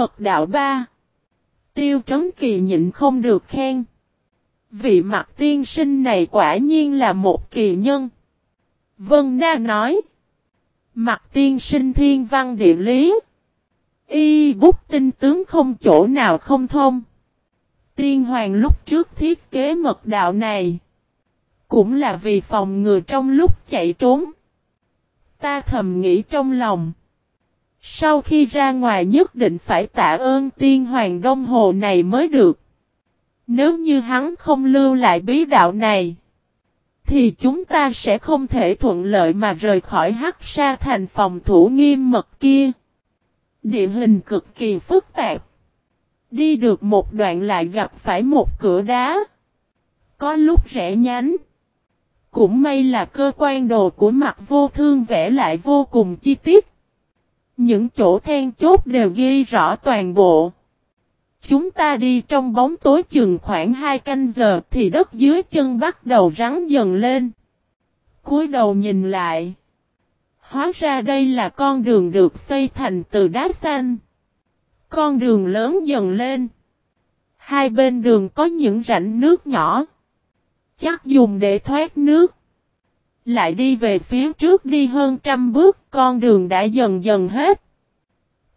Mật đạo ba. Tiêu Trấn Kỳ nhịn không được khen. Vị mặt tiên sinh này quả nhiên là một kỳ nhân. Vân Na nói. Mặt tiên sinh thiên văn địa lý. Y bút tinh tướng không chỗ nào không thông. Tiên hoàng lúc trước thiết kế mật đạo này. Cũng là vì phòng ngừa trong lúc chạy trốn. Ta thầm nghĩ trong lòng. Sau khi ra ngoài nhất định phải tạ ơn tiên hoàng đông hồ này mới được. Nếu như hắn không lưu lại bí đạo này. Thì chúng ta sẽ không thể thuận lợi mà rời khỏi hắc sa thành phòng thủ nghiêm mật kia. Địa hình cực kỳ phức tạp. Đi được một đoạn lại gặp phải một cửa đá. Có lúc rẽ nhánh. Cũng may là cơ quan đồ của mặt vô thương vẽ lại vô cùng chi tiết. Những chỗ then chốt đều ghi rõ toàn bộ. Chúng ta đi trong bóng tối chừng khoảng 2 canh giờ thì đất dưới chân bắt đầu rắn dần lên. cúi đầu nhìn lại. Hóa ra đây là con đường được xây thành từ đá xanh. Con đường lớn dần lên. Hai bên đường có những rãnh nước nhỏ. Chắc dùng để thoát nước. Lại đi về phía trước đi hơn trăm bước, con đường đã dần dần hết.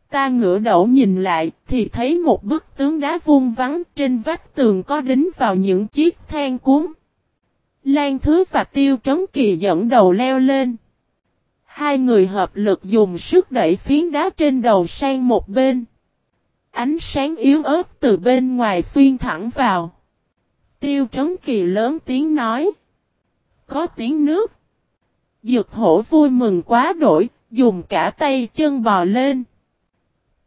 Ta ngửa đầu nhìn lại, thì thấy một bức tướng đá vuông vắng trên vách tường có đính vào những chiếc than cuốn. Lan Thứ và Tiêu Trấn Kỳ dẫn đầu leo lên. Hai người hợp lực dùng sức đẩy phiến đá trên đầu sang một bên. Ánh sáng yếu ớt từ bên ngoài xuyên thẳng vào. Tiêu Trấn Kỳ lớn tiếng nói. Có tiếng nước. Dược hổ vui mừng quá đổi, dùng cả tay chân bò lên.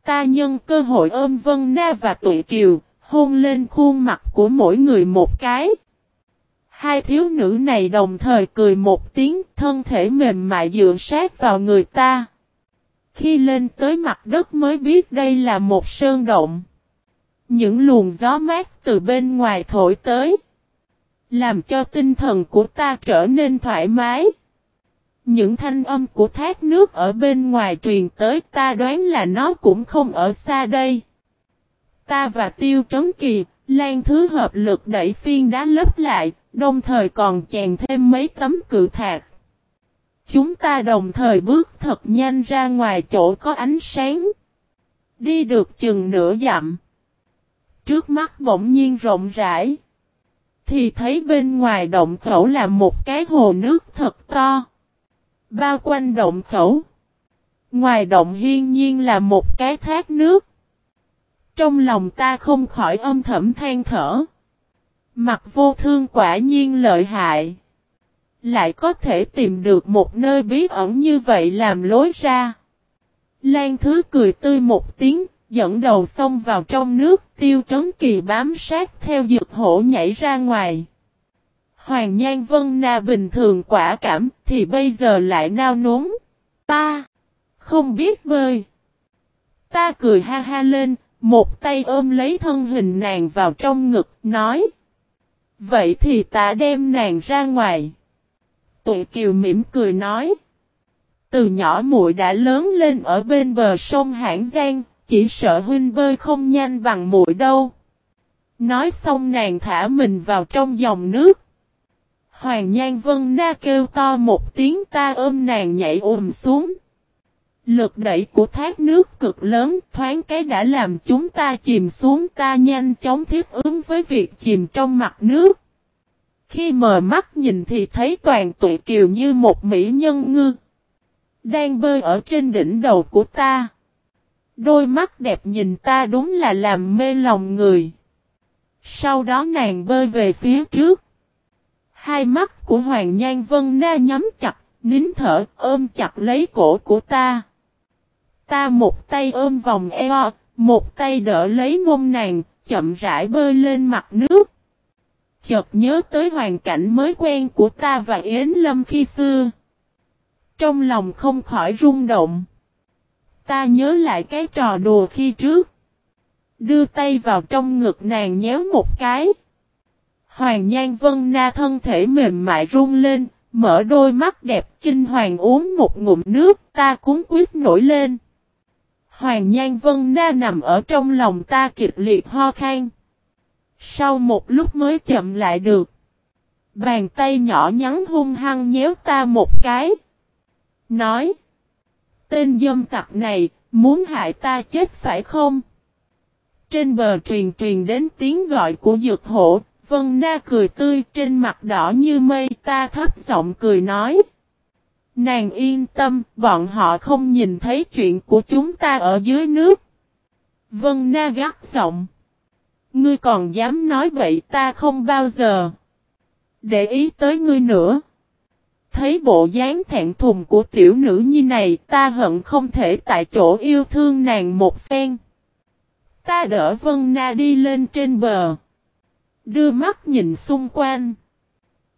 Ta nhân cơ hội ôm Vân Na và Tụi Kiều, hôn lên khuôn mặt của mỗi người một cái. Hai thiếu nữ này đồng thời cười một tiếng, thân thể mềm mại dựa sát vào người ta. Khi lên tới mặt đất mới biết đây là một sơn động. Những luồng gió mát từ bên ngoài thổi tới. Làm cho tinh thần của ta trở nên thoải mái. Những thanh âm của thác nước ở bên ngoài truyền tới ta đoán là nó cũng không ở xa đây. Ta và Tiêu Trấn Kỳ, Lan Thứ hợp lực đẩy phiên đá lấp lại, đồng thời còn chèn thêm mấy tấm cự thạc. Chúng ta đồng thời bước thật nhanh ra ngoài chỗ có ánh sáng. Đi được chừng nửa dặm. Trước mắt bỗng nhiên rộng rãi. Thì thấy bên ngoài động khẩu là một cái hồ nước thật to. Bao quanh động khẩu. Ngoài động hiên nhiên là một cái thác nước. Trong lòng ta không khỏi âm thầm than thở. Mặt vô thương quả nhiên lợi hại. Lại có thể tìm được một nơi bí ẩn như vậy làm lối ra. Lan Thứ cười tươi một tiếng, dẫn đầu xông vào trong nước, tiêu trấn kỳ bám sát theo dược hổ nhảy ra ngoài. Hoàng Nhan Vân Na bình thường quả cảm, thì bây giờ lại nao núng. Ta, không biết bơi. Ta cười ha ha lên, một tay ôm lấy thân hình nàng vào trong ngực, nói. Vậy thì ta đem nàng ra ngoài. Tụi Kiều mỉm cười nói. Từ nhỏ muội đã lớn lên ở bên bờ sông Hãng Giang, chỉ sợ huynh bơi không nhanh bằng muội đâu. Nói xong nàng thả mình vào trong dòng nước. Hoàng Nhan Vân Na kêu to một tiếng ta ôm nàng nhảy ùm xuống. Lực đẩy của thác nước cực lớn, thoáng cái đã làm chúng ta chìm xuống, ta nhanh chóng thiết ứng với việc chìm trong mặt nước. Khi mở mắt nhìn thì thấy toàn tụi kiều như một mỹ nhân ngư. Đang bơi ở trên đỉnh đầu của ta. Đôi mắt đẹp nhìn ta đúng là làm mê lòng người. Sau đó nàng bơi về phía trước. Hai mắt của Hoàng Nhan Vân Na nhắm chặt, nín thở, ôm chặt lấy cổ của ta. Ta một tay ôm vòng eo, một tay đỡ lấy mông nàng, chậm rãi bơi lên mặt nước. Chợt nhớ tới hoàn cảnh mới quen của ta và Yến Lâm khi xưa. Trong lòng không khỏi rung động. Ta nhớ lại cái trò đùa khi trước. Đưa tay vào trong ngực nàng nhéo một cái. Hoàng Nhan Vân Na thân thể mềm mại run lên, mở đôi mắt đẹp kinh hoàng uống một ngụm nước ta cúng quyết nổi lên. Hoàng Nhan Vân Na nằm ở trong lòng ta kịch liệt ho khan. Sau một lúc mới chậm lại được. Bàn tay nhỏ nhắn hung hăng nhéo ta một cái. Nói. Tên dâm tặc này, muốn hại ta chết phải không? Trên bờ truyền truyền đến tiếng gọi của dược hổ, Vân Na cười tươi trên mặt đỏ như mây ta thấp giọng cười nói. Nàng yên tâm, bọn họ không nhìn thấy chuyện của chúng ta ở dưới nước. Vân Na gắt giọng. Ngươi còn dám nói vậy ta không bao giờ. Để ý tới ngươi nữa. Thấy bộ dáng thẹn thùng của tiểu nữ như này ta hận không thể tại chỗ yêu thương nàng một phen. Ta đỡ Vân Na đi lên trên bờ. Đưa mắt nhìn xung quanh.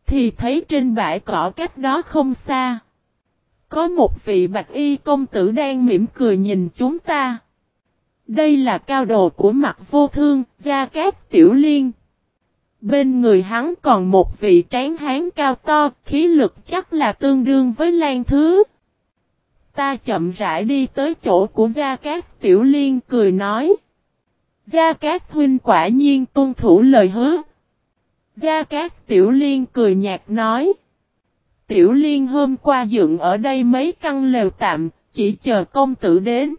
Thì thấy trên bãi cỏ cách đó không xa. Có một vị bạch y công tử đang mỉm cười nhìn chúng ta. Đây là cao đồ của mặt vô thương, Gia Cát Tiểu Liên. Bên người hắn còn một vị tráng hán cao to, khí lực chắc là tương đương với Lan Thứ. Ta chậm rãi đi tới chỗ của Gia Cát Tiểu Liên cười nói. Gia Cát Huynh quả nhiên tuân thủ lời hứa. Gia Cát Tiểu Liên cười nhạt nói. Tiểu Liên hôm qua dựng ở đây mấy căn lều tạm, chỉ chờ công tử đến.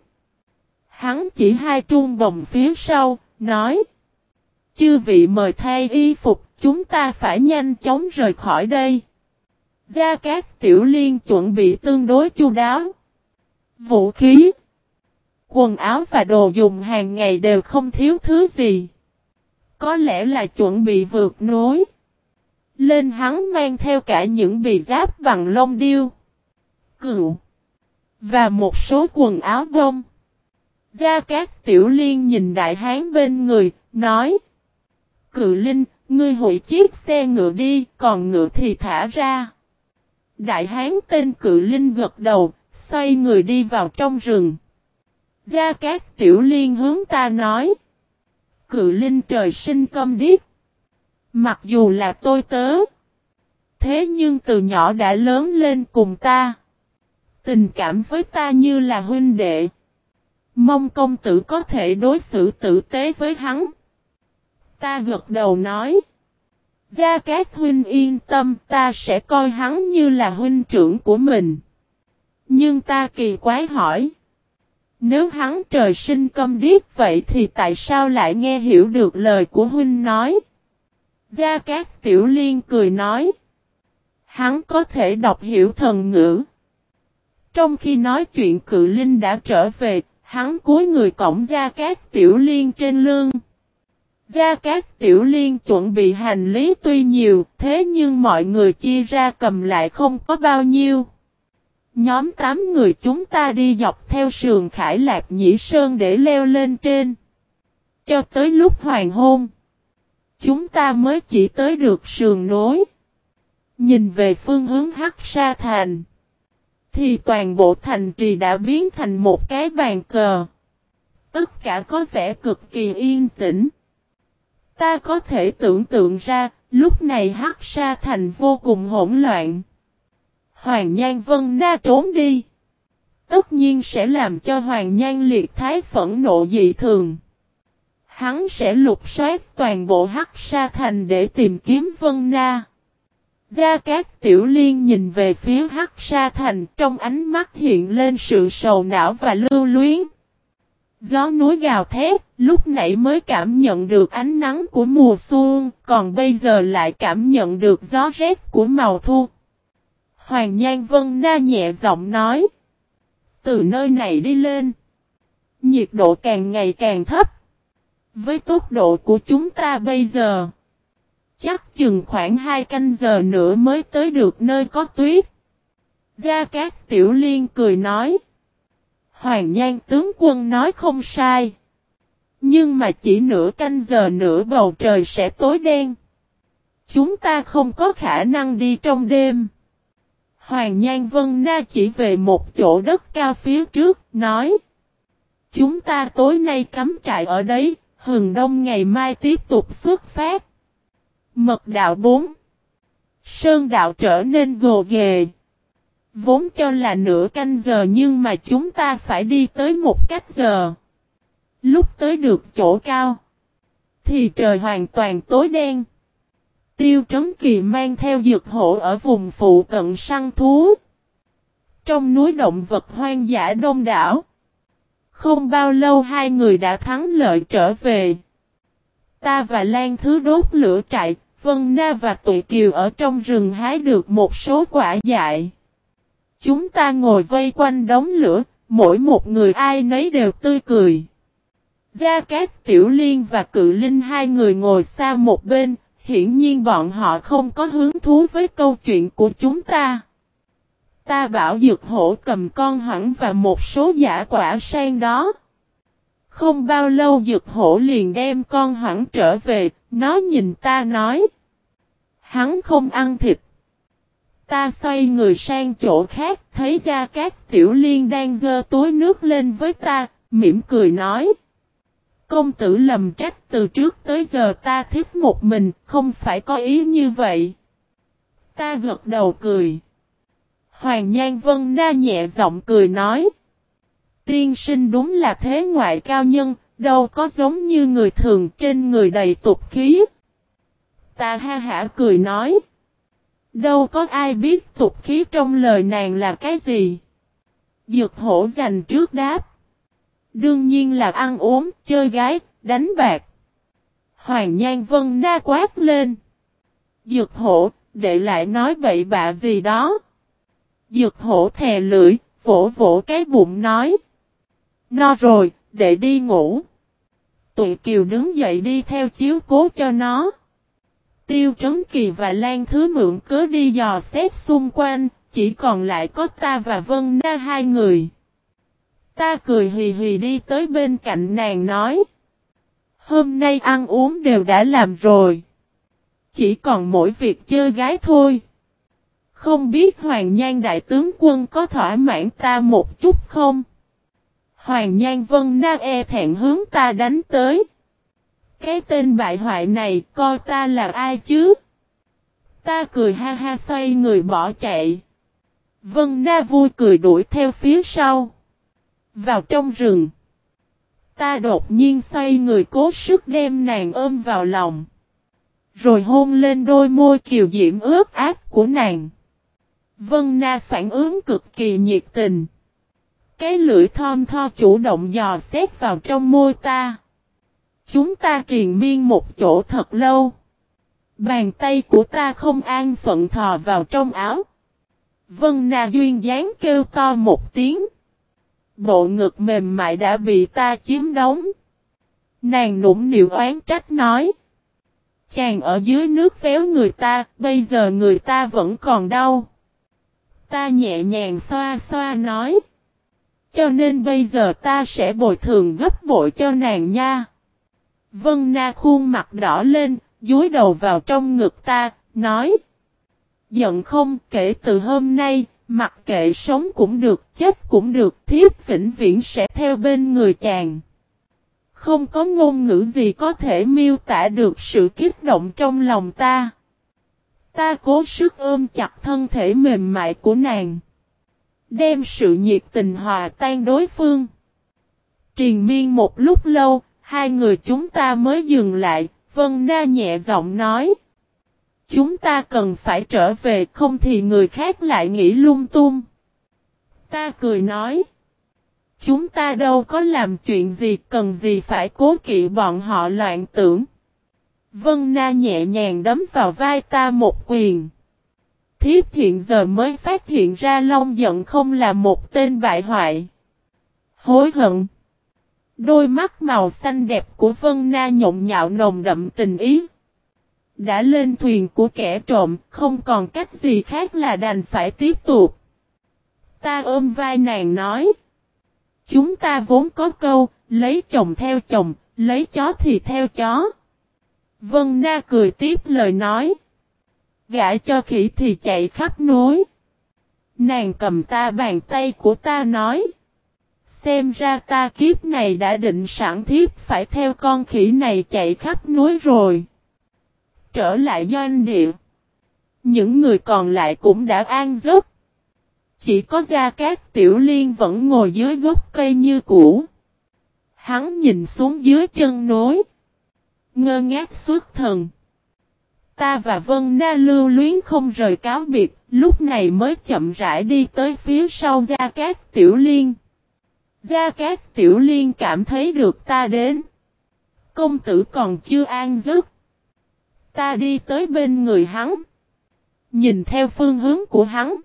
Hắn chỉ hai trung bồng phía sau, nói. Chư vị mời thay y phục, chúng ta phải nhanh chóng rời khỏi đây. Gia Cát Tiểu Liên chuẩn bị tương đối chu đáo. Vũ khí, quần áo và đồ dùng hàng ngày đều không thiếu thứ gì. Có lẽ là chuẩn bị vượt núi. Lên hắn mang theo cả những bì giáp bằng lông điêu. Cựu. Và một số quần áo bông. Gia Cát Tiểu Liên nhìn đại hán bên người, nói. Cự Linh, ngươi hội chiếc xe ngựa đi, còn ngựa thì thả ra. Đại hán tên Cự Linh gật đầu, xoay người đi vào trong rừng. Gia Cát Tiểu Liên hướng ta nói. Cự Linh trời sinh câm điếc. Mặc dù là tôi tớ. Thế nhưng từ nhỏ đã lớn lên cùng ta. Tình cảm với ta như là huynh đệ. Mong công tử có thể đối xử tử tế với hắn. Ta gật đầu nói. Gia Cát huynh yên tâm ta sẽ coi hắn như là huynh trưởng của mình. Nhưng ta kỳ quái hỏi. Nếu hắn trời sinh câm điếc vậy thì tại sao lại nghe hiểu được lời của huynh nói? Gia Cát Tiểu Liên cười nói. Hắn có thể đọc hiểu thần ngữ. Trong khi nói chuyện cự linh đã trở về, hắn cúi người cổng Gia Cát Tiểu Liên trên lưng. Gia Cát Tiểu Liên chuẩn bị hành lý tuy nhiều, thế nhưng mọi người chia ra cầm lại không có bao nhiêu. Nhóm 8 người chúng ta đi dọc theo sườn Khải Lạc Nhĩ Sơn để leo lên trên. Cho tới lúc hoàng hôn. Chúng ta mới chỉ tới được sườn nối. Nhìn về phương hướng Hắc Sa Thành. Thì toàn bộ thành trì đã biến thành một cái bàn cờ. Tất cả có vẻ cực kỳ yên tĩnh. Ta có thể tưởng tượng ra, lúc này Hắc Sa Thành vô cùng hỗn loạn. Hoàng Nhan Vân Na trốn đi. Tất nhiên sẽ làm cho Hoàng Nhan liệt thái phẫn nộ dị thường. Hắn sẽ lục soát toàn bộ Hắc Sa Thành để tìm kiếm Vân Na. Gia Cát Tiểu Liên nhìn về phía Hắc Sa Thành trong ánh mắt hiện lên sự sầu não và lưu luyến. Gió núi gào thét, lúc nãy mới cảm nhận được ánh nắng của mùa xuân, còn bây giờ lại cảm nhận được gió rét của màu thu. Hoàng Nhan Vân Na nhẹ giọng nói. Từ nơi này đi lên. Nhiệt độ càng ngày càng thấp. Với tốc độ của chúng ta bây giờ. Chắc chừng khoảng 2 canh giờ nữa mới tới được nơi có tuyết. Gia Cát Tiểu Liên cười nói. Hoàng Nhan tướng quân nói không sai. Nhưng mà chỉ nửa canh giờ nữa bầu trời sẽ tối đen. Chúng ta không có khả năng đi trong đêm. Hoàng Nhan Vân Na chỉ về một chỗ đất cao phía trước, nói. Chúng ta tối nay cắm trại ở đấy, hừng đông ngày mai tiếp tục xuất phát. Mật đạo 4 Sơn đạo trở nên gồ ghề. Vốn cho là nửa canh giờ nhưng mà chúng ta phải đi tới một cách giờ. Lúc tới được chỗ cao. Thì trời hoàn toàn tối đen. Tiêu Trấn Kỳ mang theo dược hộ ở vùng phụ cận săn thú. Trong núi động vật hoang dã đông đảo. Không bao lâu hai người đã thắng lợi trở về. Ta và Lan Thứ đốt lửa trại, Vân Na và Tụi Kiều ở trong rừng hái được một số quả dại. Chúng ta ngồi vây quanh đống lửa, mỗi một người ai nấy đều tươi cười. Gia Cát Tiểu Liên và Cự Linh hai người ngồi xa một bên, hiển nhiên bọn họ không có hứng thú với câu chuyện của chúng ta. Ta bảo dược hổ cầm con hẳn và một số giả quả sang đó. Không bao lâu dược hổ liền đem con hẳn trở về, nó nhìn ta nói. Hắn không ăn thịt. Ta xoay người sang chỗ khác, thấy Gia Cát Tiểu Liên đang dơ túi nước lên với ta, mỉm cười nói. Công tử lầm trách từ trước tới giờ ta thích một mình, không phải có ý như vậy. Ta gật đầu cười. Hoàng Nhan Vân Na nhẹ giọng cười nói. Tiên sinh đúng là thế ngoại cao nhân, đâu có giống như người thường trên người đầy tục khí. Ta ha hả cười nói. Đâu có ai biết tục khí trong lời nàng là cái gì. Dược hổ dành trước đáp. Đương nhiên là ăn uống, chơi gái, đánh bạc. Hoàng Nhan Vân na quát lên. Dược hổ, để lại nói bậy bạ gì đó. Dược hổ thè lưỡi, vỗ vỗ cái bụng nói. No rồi, để đi ngủ. Tụi Kiều đứng dậy đi theo chiếu cố cho nó. Tiêu Trấn Kỳ và Lan Thứ Mượn cớ đi dò xét xung quanh, chỉ còn lại có ta và Vân Na hai người. Ta cười hì hì đi tới bên cạnh nàng nói. Hôm nay ăn uống đều đã làm rồi. Chỉ còn mỗi việc chơi gái thôi. Không biết Hoàng Nhan Đại tướng quân có thỏa mãn ta một chút không? Hoàng Nhan Vân Na e thẹn hướng ta đánh tới. Cái tên bại hoại này coi ta là ai chứ? Ta cười ha ha xoay người bỏ chạy. Vân Na vui cười đuổi theo phía sau. Vào trong rừng. Ta đột nhiên xoay người cố sức đem nàng ôm vào lòng. Rồi hôn lên đôi môi kiều diễm ướt ác của nàng. Vân Na phản ứng cực kỳ nhiệt tình. Cái lưỡi thom tho chủ động dò xét vào trong môi ta. Chúng ta triền miên một chỗ thật lâu. Bàn tay của ta không an phận thò vào trong áo. Vân Na duyên dáng kêu to một tiếng. Bộ ngực mềm mại đã bị ta chiếm đóng. Nàng nũng nịu oán trách nói. Chàng ở dưới nước véo người ta, bây giờ người ta vẫn còn đau. Ta nhẹ nhàng xoa xoa nói. Cho nên bây giờ ta sẽ bồi thường gấp bội cho nàng nha. Vân Na khuôn mặt đỏ lên, dúi đầu vào trong ngực ta, nói. Giận không kể từ hôm nay, mặc kệ sống cũng được, chết cũng được, thiếp vĩnh viễn sẽ theo bên người chàng. Không có ngôn ngữ gì có thể miêu tả được sự kích động trong lòng ta. Ta cố sức ôm chặt thân thể mềm mại của nàng. Đem sự nhiệt tình hòa tan đối phương. Triền miên một lúc lâu, hai người chúng ta mới dừng lại, Vân Na nhẹ giọng nói. Chúng ta cần phải trở về không thì người khác lại nghĩ lung tung. Ta cười nói. Chúng ta đâu có làm chuyện gì cần gì phải cố kỵ bọn họ loạn tưởng. Vân Na nhẹ nhàng đấm vào vai ta một quyền. Thiếp hiện giờ mới phát hiện ra Long giận không là một tên bại hoại. Hối hận. Đôi mắt màu xanh đẹp của Vân Na nhộn nhạo nồng đậm tình ý. Đã lên thuyền của kẻ trộm, không còn cách gì khác là đành phải tiếp tục. Ta ôm vai nàng nói. Chúng ta vốn có câu, lấy chồng theo chồng, lấy chó thì theo chó. Vân Na cười tiếp lời nói. Gã cho khỉ thì chạy khắp núi. Nàng cầm ta bàn tay của ta nói. Xem ra ta kiếp này đã định sẵn thiếp phải theo con khỉ này chạy khắp núi rồi. Trở lại doanh địa. Những người còn lại cũng đã an giấc. Chỉ có Gia Cát Tiểu Liên vẫn ngồi dưới gốc cây như cũ. Hắn nhìn xuống dưới chân núi Ngơ ngác suốt thần. Ta và Vân Na lưu luyến không rời cáo biệt, lúc này mới chậm rãi đi tới phía sau Gia Cát Tiểu Liên. Gia Cát Tiểu Liên cảm thấy được ta đến. Công tử còn chưa an giấc. Ta đi tới bên người hắn. Nhìn theo phương hướng của hắn.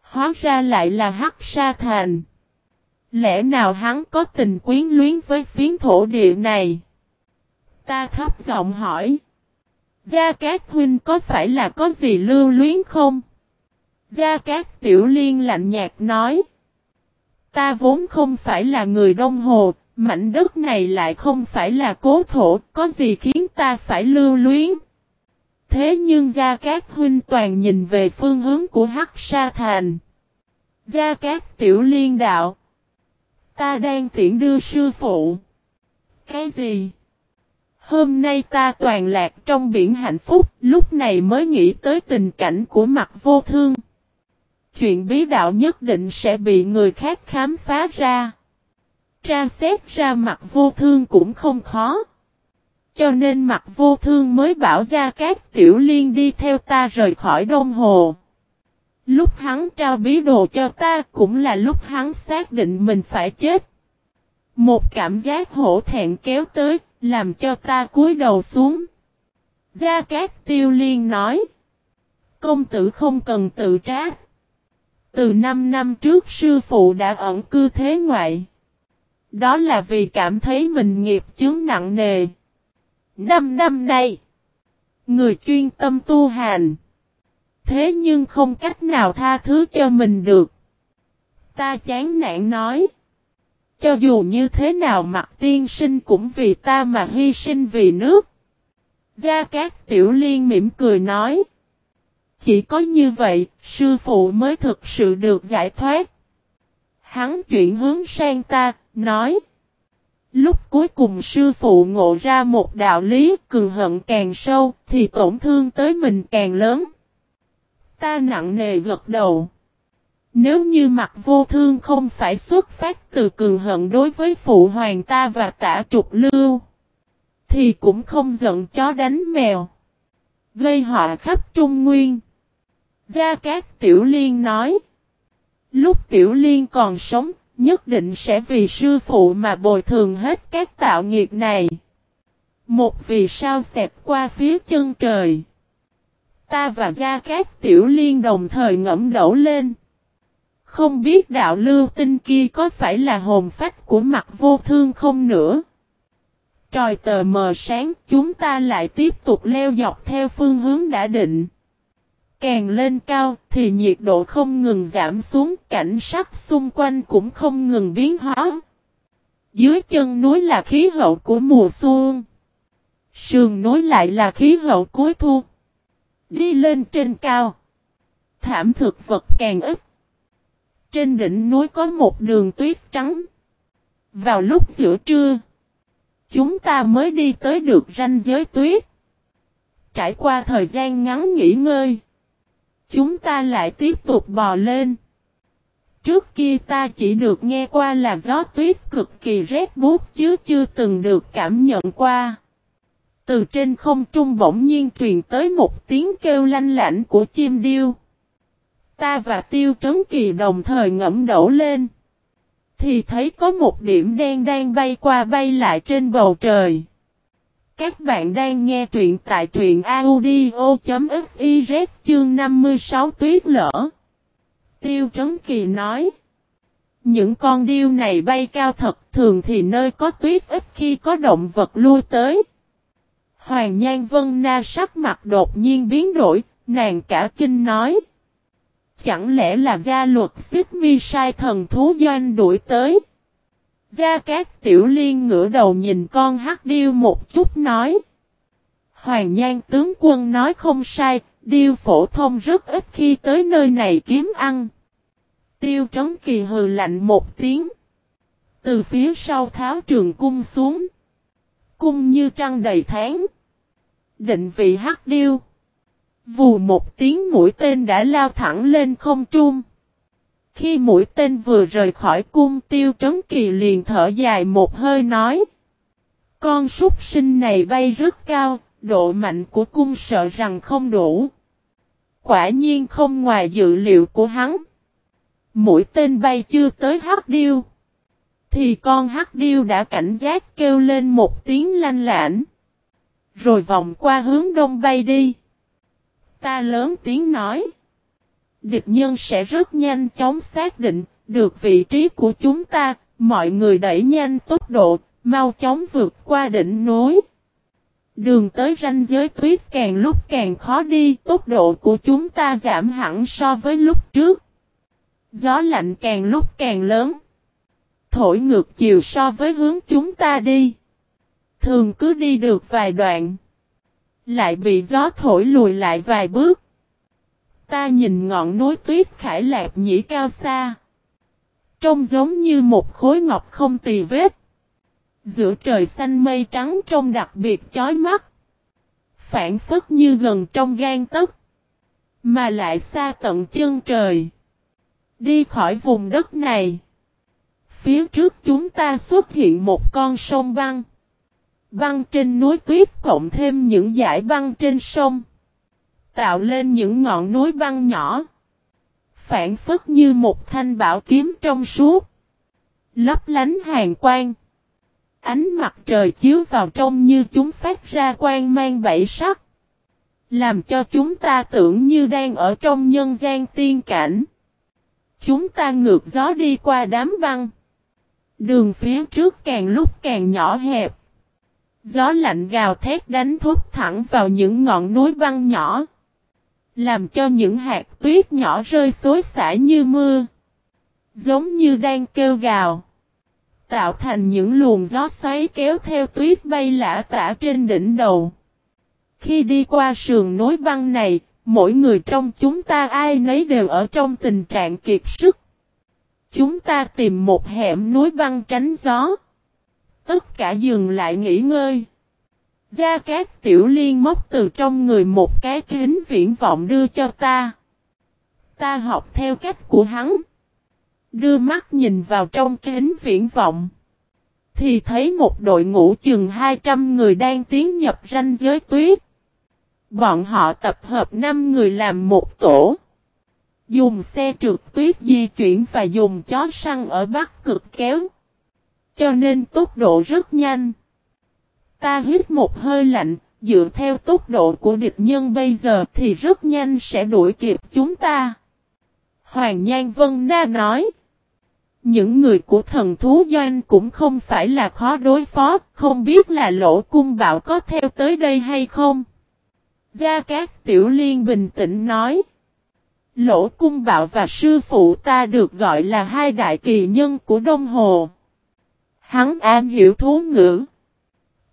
Hóa ra lại là Hắc Sa Thành. Lẽ nào hắn có tình quyến luyến với phiến thổ địa này? Ta thấp giọng hỏi. Gia Cát Huynh có phải là có gì lưu luyến không? Gia Cát Tiểu Liên lạnh nhạt nói. Ta vốn không phải là người Đông Hồ, mảnh đất này lại không phải là cố thổ, có gì khiến ta phải lưu luyến? Thế nhưng Gia Cát Huynh toàn nhìn về phương hướng của Hắc Sa Thành. Gia Cát Tiểu Liên đạo. Ta đang tiễn đưa sư phụ. Cái gì? Hôm nay ta toàn lạc trong biển hạnh phúc, lúc này mới nghĩ tới tình cảnh của mặt vô thương. Chuyện bí đạo nhất định sẽ bị người khác khám phá ra. Tra xét ra mặt vô thương cũng không khó. Cho nên mặt vô thương mới bảo ra các tiểu liên đi theo ta rời khỏi đông hồ. Lúc hắn trao bí đồ cho ta cũng là lúc hắn xác định mình phải chết. Một cảm giác hổ thẹn kéo tới, làm cho ta cúi đầu xuống. Gia Cát Tiêu Liên nói. Công tử không cần tự trách. Từ 5 năm trước sư phụ đã ẩn cư thế ngoại. Đó là vì cảm thấy mình nghiệp chướng nặng nề. Năm năm nay, người chuyên tâm tu hành. Thế nhưng không cách nào tha thứ cho mình được. Ta chán nản nói. Cho dù như thế nào mặt tiên sinh cũng vì ta mà hy sinh vì nước. Gia Cát Tiểu Liên mỉm cười nói. Chỉ có như vậy, sư phụ mới thực sự được giải thoát. Hắn chuyển hướng sang ta, nói. Lúc cuối cùng sư phụ ngộ ra một đạo lý cường hận càng sâu, thì tổn thương tới mình càng lớn. Ta nặng nề gật đầu. Nếu như mặt vô thương không phải xuất phát từ cường hận đối với phụ hoàng ta và tả trục lưu, thì cũng không giận chó đánh mèo. Gây họa khắp Trung Nguyên. Gia Cát Tiểu Liên nói. Lúc Tiểu Liên còn sống, nhất định sẽ vì sư phụ mà bồi thường hết các tạo nghiệt này. Một vì sao xẹp qua phía chân trời. Ta và Gia Cát Tiểu Liên đồng thời ngẫm đổ lên. Không biết đạo lưu tinh kia có phải là hồn phách của mặt vô thương không nữa. Tròi tờ mờ sáng chúng ta lại tiếp tục leo dọc theo phương hướng đã định. Càng lên cao thì nhiệt độ không ngừng giảm xuống, cảnh sắc xung quanh cũng không ngừng biến hóa. Dưới chân núi là khí hậu của mùa xuân. Sườn núi lại là khí hậu cuối thu. Đi lên trên cao. Thảm thực vật càng ít. Trên đỉnh núi có một đường tuyết trắng. Vào lúc giữa trưa, chúng ta mới đi tới được ranh giới tuyết. Trải qua thời gian ngắn nghỉ ngơi, chúng ta lại tiếp tục bò lên. Trước kia ta chỉ được nghe qua là gió tuyết cực kỳ rét buốt chứ chưa từng được cảm nhận qua. Từ trên không trung bỗng nhiên truyền tới một tiếng kêu lanh lảnh của chim điêu. Ta và Tiêu Trấn Kỳ đồng thời ngẫm đổ lên. Thì thấy có một điểm đen đang bay qua bay lại trên bầu trời. Các bạn đang nghe truyện tại truyện audio.fiz chương 56 tuyết lỡ. Tiêu Trấn Kỳ nói. Những con điêu này bay cao thật thường thì nơi có tuyết ít khi có động vật lui tới. Hoàng Nhan Vân Na sắc mặt đột nhiên biến đổi, nàng cả kinh nói. Chẳng lẽ là gia luật xích mi sai thần thú doanh đuổi tới? Gia Cát Tiểu Liên ngửa đầu nhìn con hắc điêu một chút nói. Hoàng Nhan tướng quân nói không sai, điêu phổ thông rất ít khi tới nơi này kiếm ăn. Tiêu trấn kỳ hừ lạnh một tiếng. Từ phía sau tháo trường cung xuống. Cung như trăng đầy tháng. Định vị hắc điêu. Vù một tiếng mũi tên đã lao thẳng lên không trung. Khi mũi tên vừa rời khỏi cung tiêu trấn kỳ liền thở dài một hơi nói. Con súc sinh này bay rất cao, độ mạnh của cung sợ rằng không đủ. Quả nhiên không ngoài dự liệu của hắn. Mũi tên bay chưa tới hắc điêu. Thì con hắc điêu đã cảnh giác kêu lên một tiếng lanh lảnh. Rồi vòng qua hướng đông bay đi. Ta lớn tiếng nói. Địch nhân sẽ rất nhanh chóng xác định được vị trí của chúng ta. Mọi người đẩy nhanh tốc độ, mau chóng vượt qua đỉnh núi. Đường tới ranh giới tuyết càng lúc càng khó đi, tốc độ của chúng ta giảm hẳn so với lúc trước. Gió lạnh càng lúc càng lớn. Thổi ngược chiều so với hướng chúng ta đi. Thường cứ đi được vài đoạn. Lại bị gió thổi lùi lại vài bước. Ta nhìn ngọn núi tuyết khải lạc nhĩ cao xa. Trông giống như một khối ngọc không tì vết. Giữa trời xanh mây trắng trông đặc biệt chói mắt. Phản phất như gần trong gan tấc. Mà lại xa tận chân trời. Đi khỏi vùng đất này. Phía trước chúng ta xuất hiện một con sông băng. Băng trên núi tuyết cộng thêm những dải băng trên sông. Tạo lên những ngọn núi băng nhỏ. Phản phức như một thanh bảo kiếm trong suốt. Lấp lánh hàng quang. Ánh mặt trời chiếu vào trong như chúng phát ra quang mang bảy sắc. Làm cho chúng ta tưởng như đang ở trong nhân gian tiên cảnh. Chúng ta ngược gió đi qua đám băng. Đường phía trước càng lúc càng nhỏ hẹp. Gió lạnh gào thét đánh thúc thẳng vào những ngọn núi băng nhỏ. Làm cho những hạt tuyết nhỏ rơi xối xả như mưa. Giống như đang kêu gào. Tạo thành những luồng gió xoáy kéo theo tuyết bay lả tả trên đỉnh đầu. Khi đi qua sườn núi băng này, mỗi người trong chúng ta ai nấy đều ở trong tình trạng kiệt sức. Chúng ta tìm một hẻm núi băng tránh gió. Tất cả dừng lại nghỉ ngơi. Gia Cát Tiểu Liên móc từ trong người một cái kính viễn vọng đưa cho ta. Ta học theo cách của hắn. Đưa mắt nhìn vào trong kính viễn vọng. Thì thấy một đội ngũ chừng 200 người đang tiến nhập ranh giới tuyết. Bọn họ tập hợp 5 người làm một tổ. Dùng xe trượt tuyết di chuyển và dùng chó săn ở Bắc cực kéo. Cho nên tốc độ rất nhanh. Ta hít một hơi lạnh, dựa theo tốc độ của địch nhân bây giờ thì rất nhanh sẽ đuổi kịp chúng ta. Hoàng Nhan Vân Na nói. Những người của thần thú doanh cũng không phải là khó đối phó, không biết là lỗ cung bạo có theo tới đây hay không. Gia Cát Tiểu Liên bình tĩnh nói. Lỗ cung bạo và sư phụ ta được gọi là hai đại kỳ nhân của Đông Hồ. Hắn am hiểu thú ngữ.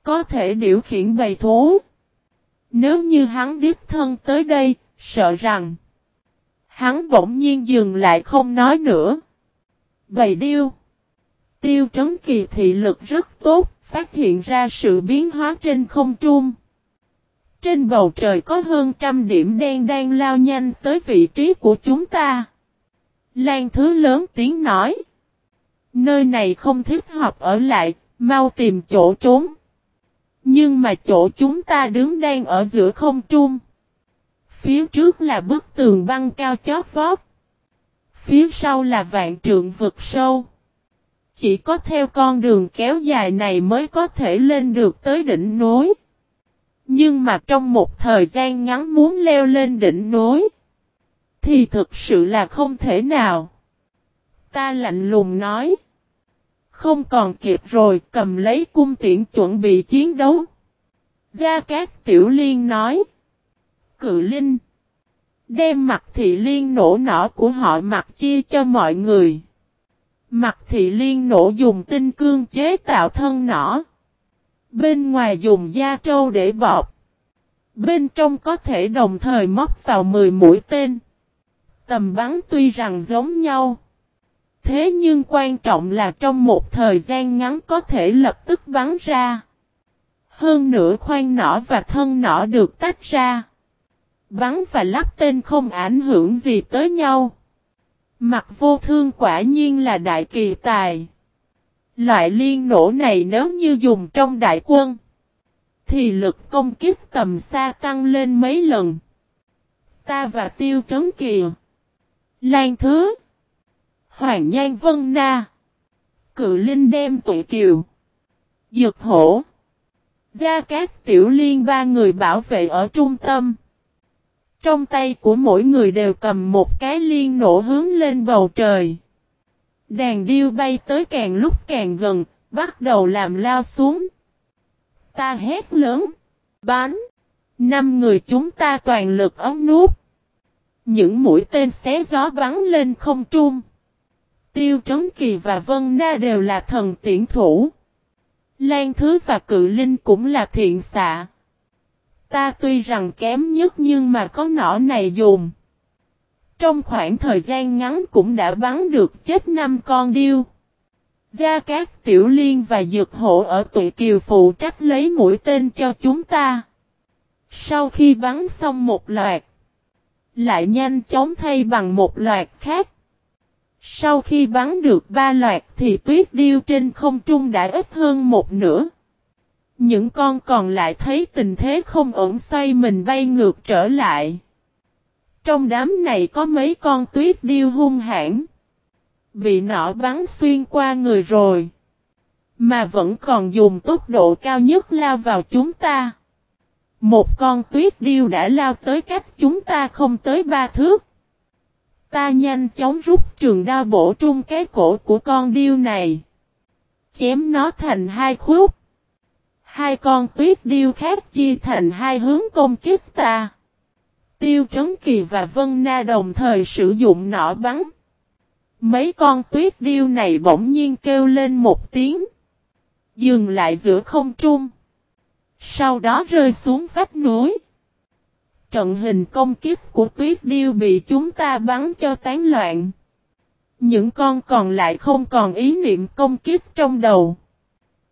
Có thể điều khiển bầy thú. Nếu như hắn đích thân tới đây, sợ rằng. Hắn bỗng nhiên dừng lại không nói nữa. Bầy điêu. Tiêu trấn kỳ thị lực rất tốt, phát hiện ra sự biến hóa trên không trung. Trên bầu trời có hơn trăm điểm đen đang lao nhanh tới vị trí của chúng ta. Lan thứ lớn tiếng nói. Nơi này không thích hợp ở lại, mau tìm chỗ trốn. Nhưng mà chỗ chúng ta đứng đang ở giữa không trung. Phía trước là bức tường băng cao chót vót. Phía sau là vạn trượng vực sâu. Chỉ có theo con đường kéo dài này mới có thể lên được tới đỉnh núi. Nhưng mà trong một thời gian ngắn muốn leo lên đỉnh núi. Thì thực sự là không thể nào. Ta lạnh lùng nói. Không còn kịp rồi, cầm lấy cung tiện chuẩn bị chiến đấu. Gia Cát Tiểu Liên nói. Cự Linh. Đem mặt thị liên nổ nỏ của họ mặt chia cho mọi người. Mặt thị liên nổ dùng tinh cương chế tạo thân nỏ. Bên ngoài dùng da trâu để bọc. Bên trong có thể đồng thời móc vào 10 mũi tên. Tầm bắn tuy rằng giống nhau. Thế nhưng quan trọng là trong một thời gian ngắn có thể lập tức bắn ra. Hơn nữa khoan nỏ và thân nỏ được tách ra. Bắn và lắp tên không ảnh hưởng gì tới nhau. Mặt vô thương quả nhiên là đại kỳ tài. Loại liên nổ này nếu như dùng trong đại quân, thì lực công kích tầm xa tăng lên mấy lần. Ta và tiêu trấn kìa. Lan thứ. Hoàng Nhan Vân Na. Cự Linh đem tụi kiều. Dược hổ. Gia Cát Tiểu Liên ba người bảo vệ ở trung tâm. Trong tay của mỗi người đều cầm một cái liên nổ hướng lên bầu trời. Đàn điêu bay tới càng lúc càng gần, bắt đầu làm lao xuống. Ta hét lớn. Bán. Năm người chúng ta toàn lực ống nuốt. Những mũi tên xé gió bắn lên không trung. Tiêu Trấn Kỳ và Vân Na đều là thần tiễn thủ. Lan Thứ và Cự Linh cũng là thiện xạ. Ta tuy rằng kém nhất nhưng mà có nỏ này dùng. Trong khoảng thời gian ngắn cũng đã bắn được chết năm con điêu. Gia Cát Tiểu Liên và Dược Hổ ở tụi kiều phụ trách lấy mũi tên cho chúng ta. Sau khi bắn xong một loạt, lại nhanh chóng thay bằng một loạt khác. Sau khi bắn được ba loạt thì tuyết điêu trên không trung đã ít hơn một nửa. Những con còn lại thấy tình thế không ổn xoay mình bay ngược trở lại. Trong đám này có mấy con tuyết điêu hung hãn. Bị nỏ bắn xuyên qua người rồi. Mà vẫn còn dùng tốc độ cao nhất lao vào chúng ta. Một con tuyết điêu đã lao tới cách chúng ta không tới ba thước. Ta nhanh chóng rút trường đao bổ trung cái cổ của con điêu này. Chém nó thành hai khúc. Hai con tuyết điêu khác chia thành hai hướng công kích ta. Tiêu Trấn Kỳ và Vân Na đồng thời sử dụng nỏ bắn. Mấy con tuyết điêu này bỗng nhiên kêu lên một tiếng. Dừng lại giữa không trung. Sau đó rơi xuống vách núi. Trận hình công kiếp của tuyết điêu bị chúng ta bắn cho tán loạn. Những con còn lại không còn ý niệm công kiếp trong đầu.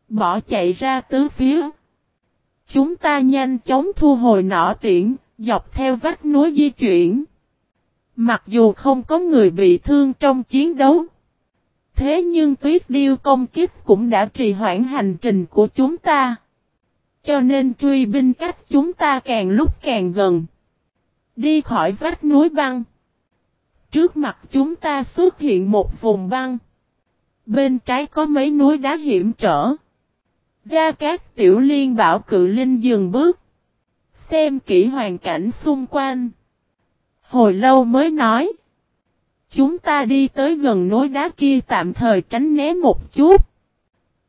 Bỏ chạy ra tứ phía. Chúng ta nhanh chóng thu hồi nỏ tiễn, dọc theo vách núi di chuyển. Mặc dù không có người bị thương trong chiến đấu. Thế nhưng tuyết điêu công kiếp cũng đã trì hoãn hành trình của chúng ta. Cho nên truy binh cách chúng ta càng lúc càng gần. Đi khỏi vách núi băng. Trước mặt chúng ta xuất hiện một vùng băng. Bên trái có mấy núi đá hiểm trở. Gia Cát Tiểu Liên bảo cự linh dừng bước. Xem kỹ hoàn cảnh xung quanh. Hồi lâu mới nói. Chúng ta đi tới gần núi đá kia tạm thời tránh né một chút.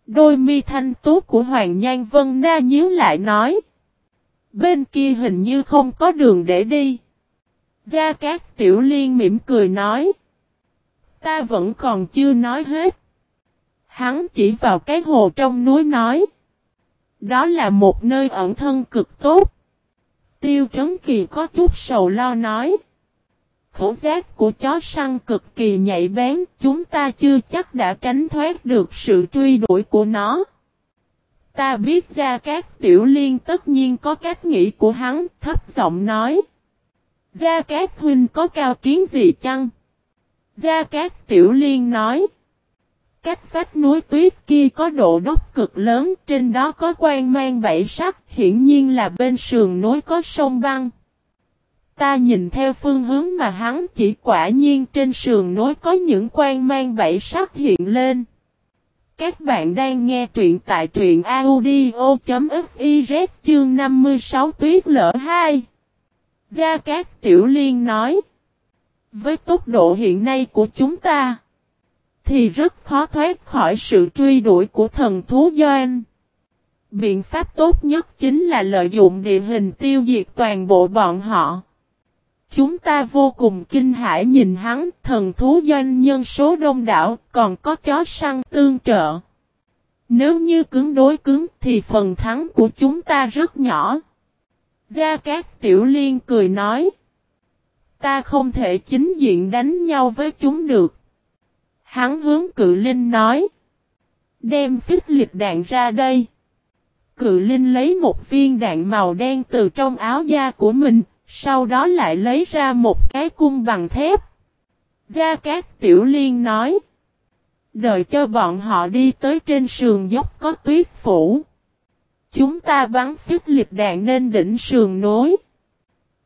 Đôi mi thanh tú của Hoàng Nhan Vân Na nhíu lại nói. Bên kia hình như không có đường để đi. Gia Cát Tiểu Liên mỉm cười nói. Ta vẫn còn chưa nói hết. Hắn chỉ vào cái hồ trong núi nói. Đó là một nơi ẩn thân cực tốt. Tiêu Trấn Kỳ có chút sầu lo nói. Khẩu giác của chó săn cực kỳ nhạy bén, chúng ta chưa chắc đã tránh thoát được sự truy đuổi của nó. Ta biết ra các tiểu liên tất nhiên có cách nghĩ của hắn, thấp giọng nói. Gia Cát Huynh có cao kiến gì chăng? Gia Cát Tiểu Liên nói. Cách vách núi tuyết kia có độ đốc cực lớn, trên đó có quan mang bảy sắc, hiển nhiên là bên sườn núi có sông băng. Ta nhìn theo phương hướng mà hắn chỉ quả nhiên trên sườn núi có những quan mang bảy sắc hiện lên. Các bạn đang nghe truyện tại truyện audio.fiz chương 56 tuyết lỡ 2. Gia Cát Tiểu Liên nói. Với tốc độ hiện nay của chúng ta, thì rất khó thoát khỏi sự truy đuổi của thần thú Doan. Biện pháp tốt nhất chính là lợi dụng địa hình tiêu diệt toàn bộ bọn họ. Chúng ta vô cùng kinh hãi nhìn hắn, thần thú doanh nhân số đông đảo, còn có chó săn tương trợ. Nếu như cứng đối cứng thì phần thắng của chúng ta rất nhỏ. Gia Cát Tiểu Liên cười nói. Ta không thể chính diện đánh nhau với chúng được. Hắn hướng cự linh nói. Đem phích liệt đạn ra đây. Cự linh lấy một viên đạn màu đen từ trong áo da của mình, sau đó lại lấy ra một cái cung bằng thép. Gia Cát Tiểu Liên nói. Đợi cho bọn họ đi tới trên sườn dốc có tuyết phủ. Chúng ta bắn phích liệt đạn lên đỉnh sườn nối.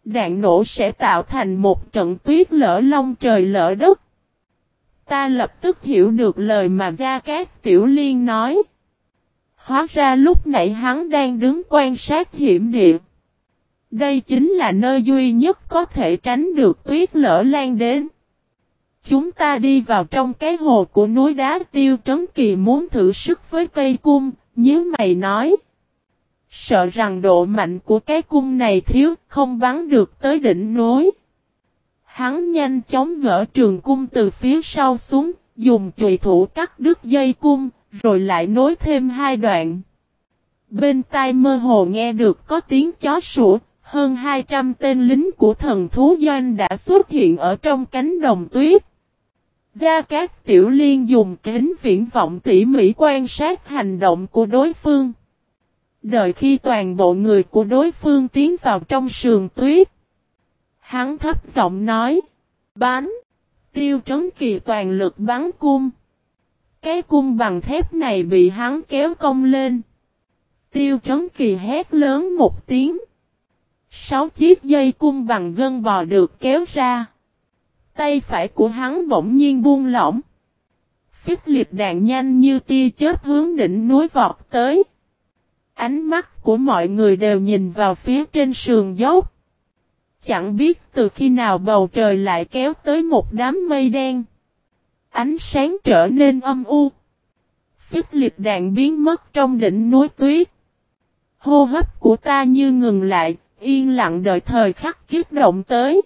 Đạn nổ sẽ tạo thành một trận tuyết lỡ long trời lỡ đất. Ta lập tức hiểu được lời mà Gia Cát Tiểu Liên nói. Hóa ra lúc nãy hắn đang đứng quan sát hiểm địa. Đây chính là nơi duy nhất có thể tránh được tuyết lỡ lan đến. Chúng ta đi vào trong cái hồ của núi đá tiêu trấn kỳ muốn thử sức với cây cung, nhớ mày nói. Sợ rằng độ mạnh của cái cung này thiếu, không bắn được tới đỉnh núi. Hắn nhanh chóng gỡ trường cung từ phía sau xuống, dùng chùy thủ cắt đứt dây cung, rồi lại nối thêm hai đoạn. Bên tai mơ hồ nghe được có tiếng chó sủa, hơn 200 tên lính của thần thú doanh đã xuất hiện ở trong cánh đồng tuyết. Gia Cát Tiểu Liên dùng kính viễn vọng tỉ mỉ quan sát hành động của đối phương. Đợi khi toàn bộ người của đối phương tiến vào trong sườn tuyết. Hắn thấp giọng nói. Bán. Tiêu trấn kỳ toàn lực bắn cung. Cái cung bằng thép này bị hắn kéo cong lên. Tiêu trấn kỳ hét lớn một tiếng. Sáu chiếc dây cung bằng gân bò được kéo ra. Tay phải của hắn bỗng nhiên buông lỏng. Phích liệt đạn nhanh như tia chớp hướng đỉnh núi vọt tới. Ánh mắt của mọi người đều nhìn vào phía trên sườn dốc. Chẳng biết từ khi nào bầu trời lại kéo tới một đám mây đen. Ánh sáng trở nên âm u. Phích liệt đạn biến mất trong đỉnh núi tuyết. Hô hấp của ta như ngừng lại, yên lặng đợi thời khắc kiếp động tới.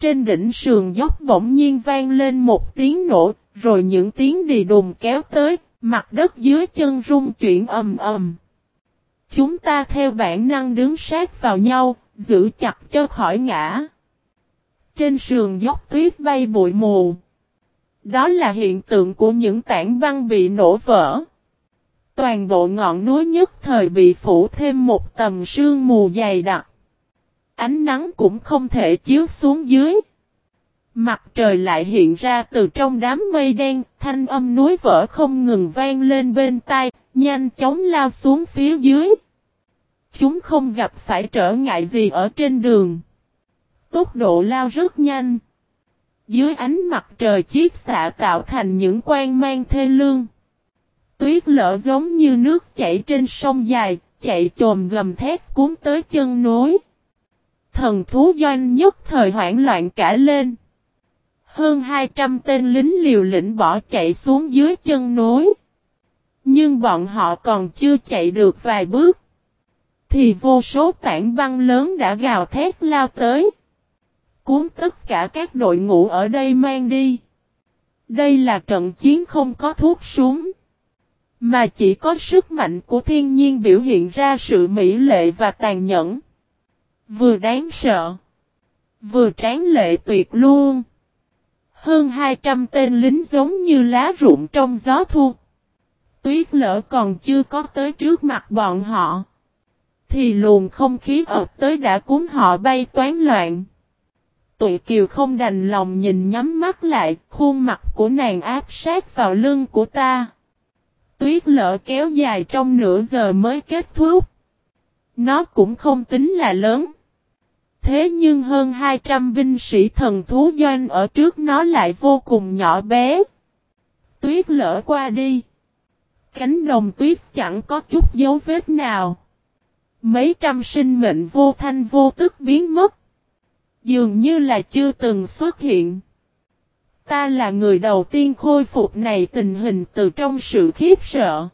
Trên đỉnh sườn dốc bỗng nhiên vang lên một tiếng nổ, rồi những tiếng đi đùng kéo tới, mặt đất dưới chân rung chuyển ầm ầm. Chúng ta theo bản năng đứng sát vào nhau, giữ chặt cho khỏi ngã. Trên sườn dốc tuyết bay bụi mù. Đó là hiện tượng của những tảng băng bị nổ vỡ. Toàn bộ ngọn núi nhất thời bị phủ thêm một tầm sương mù dày đặc. Ánh nắng cũng không thể chiếu xuống dưới. Mặt trời lại hiện ra từ trong đám mây đen, thanh âm núi vỡ không ngừng vang lên bên tai, nhanh chóng lao xuống phía dưới. Chúng không gặp phải trở ngại gì ở trên đường. Tốc độ lao rất nhanh. Dưới ánh mặt trời chiếc xạ tạo thành những quang mang thê lương. Tuyết lở giống như nước chảy trên sông dài, chạy trồm gầm thét cuốn tới chân núi. Thần thú doanh nhất thời hoảng loạn cả lên. Hơn 200 tên lính liều lĩnh bỏ chạy xuống dưới chân núi. Nhưng bọn họ còn chưa chạy được vài bước. Thì vô số tảng băng lớn đã gào thét lao tới. Cuốn tất cả các đội ngũ ở đây mang đi. Đây là trận chiến không có thuốc súng. Mà chỉ có sức mạnh của thiên nhiên biểu hiện ra sự mỹ lệ và tàn nhẫn. Vừa đáng sợ. Vừa tráng lệ tuyệt luôn. Hơn 200 tên lính giống như lá rụng trong gió thu. Tuyết lỡ còn chưa có tới trước mặt bọn họ. Thì luồng không khí ập tới đã cuốn họ bay toán loạn. Tụi kiều không đành lòng nhìn nhắm mắt lại, khuôn mặt của nàng áp sát vào lưng của ta. Tuyết lỡ kéo dài trong nửa giờ mới kết thúc. Nó cũng không tính là lớn. Thế nhưng hơn 200 binh sĩ thần thú doanh ở trước nó lại vô cùng nhỏ bé. Tuyết lỡ qua đi. Cánh đồng tuyết chẳng có chút dấu vết nào. Mấy trăm sinh mệnh vô thanh vô tức biến mất. Dường như là chưa từng xuất hiện. Ta là người đầu tiên khôi phục này tình hình từ trong sự khiếp sợ.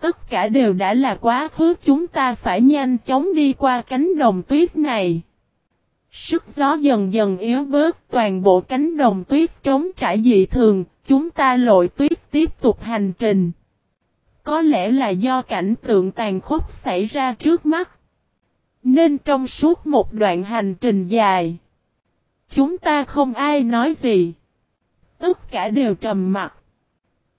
Tất cả đều đã là quá khứ chúng ta phải nhanh chóng đi qua cánh đồng tuyết này. Sức gió dần dần yếu bớt toàn bộ cánh đồng tuyết trống trải dị thường, chúng ta lội tuyết tiếp tục hành trình. Có lẽ là do cảnh tượng tàn khốc xảy ra trước mắt. Nên trong suốt một đoạn hành trình dài, chúng ta không ai nói gì. Tất cả đều trầm mặt.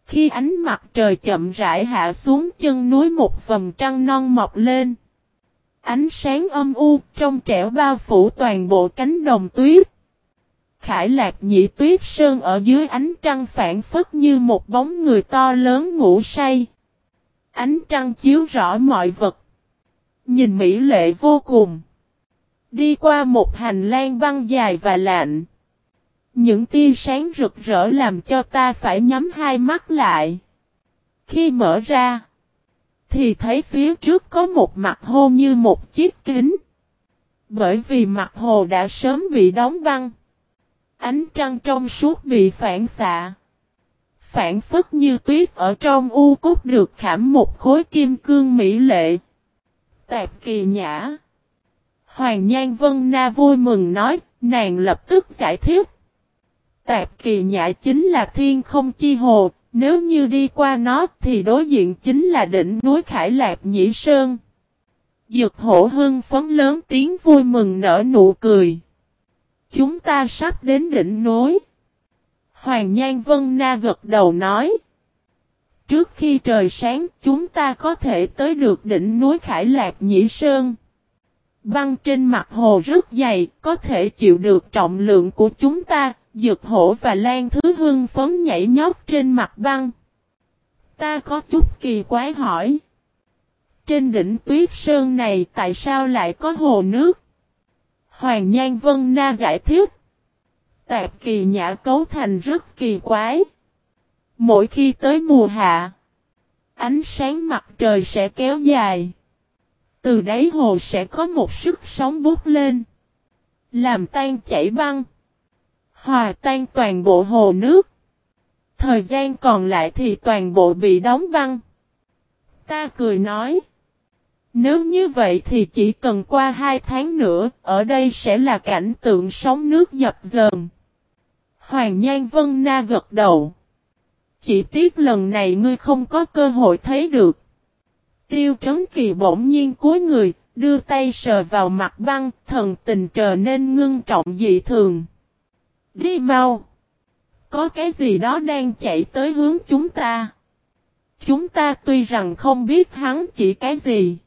Khi ánh mặt trời chậm rãi hạ xuống chân núi một vầng trăng non mọc lên. Ánh sáng âm u trong trẻo bao phủ toàn bộ cánh đồng tuyết. Khải Lạc Nhị Tuyết Sơn ở dưới ánh trăng phản phất như một bóng người to lớn ngủ say. Ánh trăng chiếu rõ mọi vật. Nhìn mỹ lệ vô cùng. Đi qua một hành lang băng dài và lạnh. Những tia sáng rực rỡ làm cho ta phải nhắm hai mắt lại. Khi mở ra, thì thấy phía trước có một mặt hồ như một chiếc kính. Bởi vì mặt hồ đã sớm bị đóng băng. Ánh trăng trong suốt bị phản xạ. Phản phất như tuyết ở trong u cốt được khảm một khối kim cương mỹ lệ. Tạp kỳ nhã. Hoàng Nhan Vân Na vui mừng nói, nàng lập tức giải thích. Tạp kỳ nhã chính là thiên không chi hồ, nếu như đi qua nó thì đối diện chính là đỉnh núi Khải Lạc Nhĩ Sơn. Dược hổ hưng phấn lớn tiếng vui mừng nở nụ cười. Chúng ta sắp đến đỉnh núi. Hoàng Nhan Vân Na gật đầu nói. Trước khi trời sáng chúng ta có thể tới được đỉnh núi Khải Lạc Nhĩ Sơn. Băng trên mặt hồ rất dày, có thể chịu được trọng lượng của chúng ta, Dược hổ và Lan Thứ Hưng phấn nhảy nhót trên mặt băng. Ta có chút kỳ quái hỏi. Trên đỉnh tuyết sơn này tại sao lại có hồ nước? Hoàng Nhan Vân Na giải thích. Tạp kỳ nhã cấu thành rất kỳ quái. Mỗi khi tới mùa hạ, ánh sáng mặt trời sẽ kéo dài. Từ đáy hồ sẽ có một sức sóng bút lên. Làm tan chảy băng. Hòa tan toàn bộ hồ nước. Thời gian còn lại thì toàn bộ bị đóng băng. Ta cười nói. Nếu như vậy thì chỉ cần qua hai tháng nữa, ở đây sẽ là cảnh tượng sóng nước dập dờn. Hoàng Nhan Vân Na gật đầu. Chỉ tiếc lần này ngươi không có cơ hội thấy được. Tiêu Trấn Kỳ bỗng nhiên cúi người, đưa tay sờ vào mặt băng, thần tình trở nên ngưng trọng dị thường. Đi mau! Có cái gì đó đang chạy tới hướng chúng ta. Chúng ta tuy rằng không biết hắn chỉ cái gì.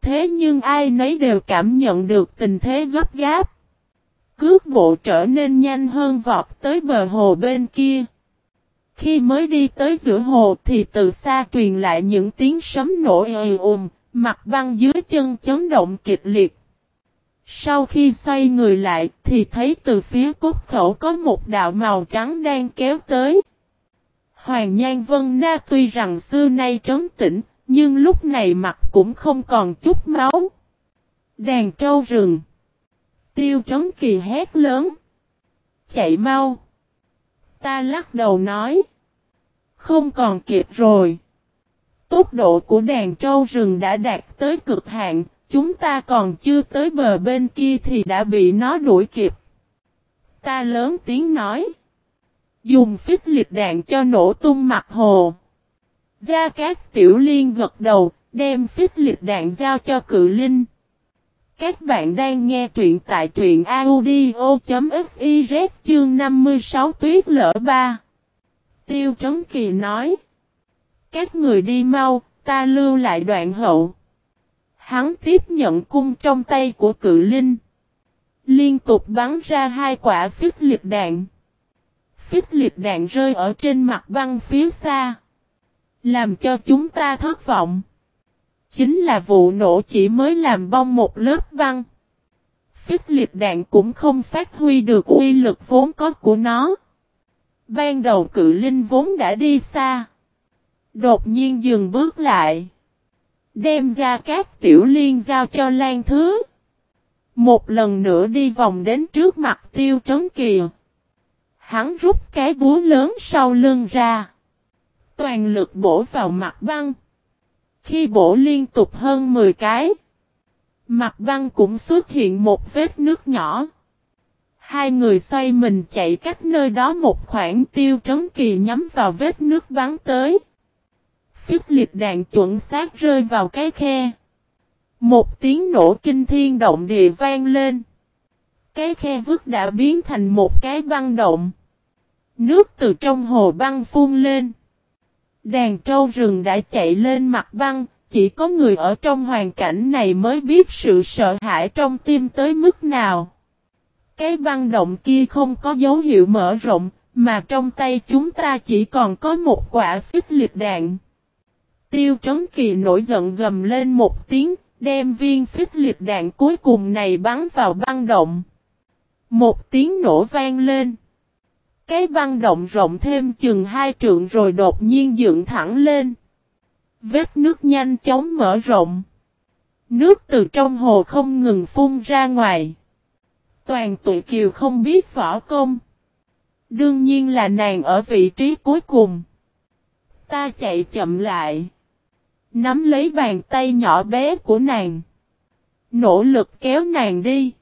Thế nhưng ai nấy đều cảm nhận được tình thế gấp gáp. Cước bộ trở nên nhanh hơn vọt tới bờ hồ bên kia. Khi mới đi tới giữa hồ thì từ xa truyền lại những tiếng sấm nổ ề ùm, mặt băng dưới chân chấn động kịch liệt. Sau khi xoay người lại thì thấy từ phía cốt khẩu có một đạo màu trắng đang kéo tới. Hoàng Nhan Vân Na tuy rằng xưa nay trấn tĩnh, nhưng lúc này mặt cũng không còn chút máu. Đàn trâu rừng. Tiêu trấn kỳ hét lớn. Chạy mau. Ta lắc đầu nói. Không còn kịp rồi. Tốc độ của đàn trâu rừng đã đạt tới cực hạn, chúng ta còn chưa tới bờ bên kia thì đã bị nó đuổi kịp. Ta lớn tiếng nói. Dùng phích liệt đạn cho nổ tung mặt hồ. Gia Cát Tiểu Liên gật đầu, đem phích liệt đạn giao cho cự linh. Các bạn đang nghe truyện tại truyện audio.fiz chương 56 tuyết lỡ 3. Tiêu Trấn Kỳ nói. Các người đi mau, ta lưu lại đoạn hậu. Hắn tiếp nhận cung trong tay của cự linh. Liên tục bắn ra hai quả phích liệt đạn. Phích liệt đạn rơi ở trên mặt băng phía xa. Làm cho chúng ta thất vọng. Chính là vụ nổ chỉ mới làm bong một lớp băng. Phích liệt đạn cũng không phát huy được uy lực vốn có của nó. Ban đầu cự linh vốn đã đi xa. Đột nhiên dừng bước lại. Đem ra các tiểu liên giao cho Lan Thứ. Một lần nữa đi vòng đến trước mặt tiêu trấn kìa. Hắn rút cái búa lớn sau lưng ra. Toàn lực bổ vào mặt băng. Khi bổ liên tục hơn 10 cái. Mặt băng cũng xuất hiện một vết nước nhỏ. Hai người xoay mình chạy cách nơi đó một khoảng, tiêu trấn kỳ nhắm vào vết nước bắn tới. Phích liệt đạn chuẩn xác rơi vào cái khe. Một tiếng nổ kinh thiên động địa vang lên. Cái khe vứt đã biến thành một cái băng động. Nước từ trong hồ băng phun lên. Đàn trâu rừng đã chạy lên mặt băng, chỉ có người ở trong hoàn cảnh này mới biết sự sợ hãi trong tim tới mức nào. Cái băng động kia không có dấu hiệu mở rộng, mà trong tay chúng ta chỉ còn có một quả phích liệt đạn. Tiêu Trấn Kỳ nổi giận gầm lên một tiếng, đem viên phích liệt đạn cuối cùng này bắn vào băng động. Một tiếng nổ vang lên. Cái băng động rộng thêm chừng hai trượng rồi đột nhiên dựng thẳng lên. Vết nước nhanh chóng mở rộng. Nước từ trong hồ không ngừng phun ra ngoài. Toàn tụi kiều không biết võ công. Đương nhiên là nàng ở vị trí cuối cùng. Ta chạy chậm lại. Nắm lấy bàn tay nhỏ bé của nàng. Nỗ lực kéo nàng đi.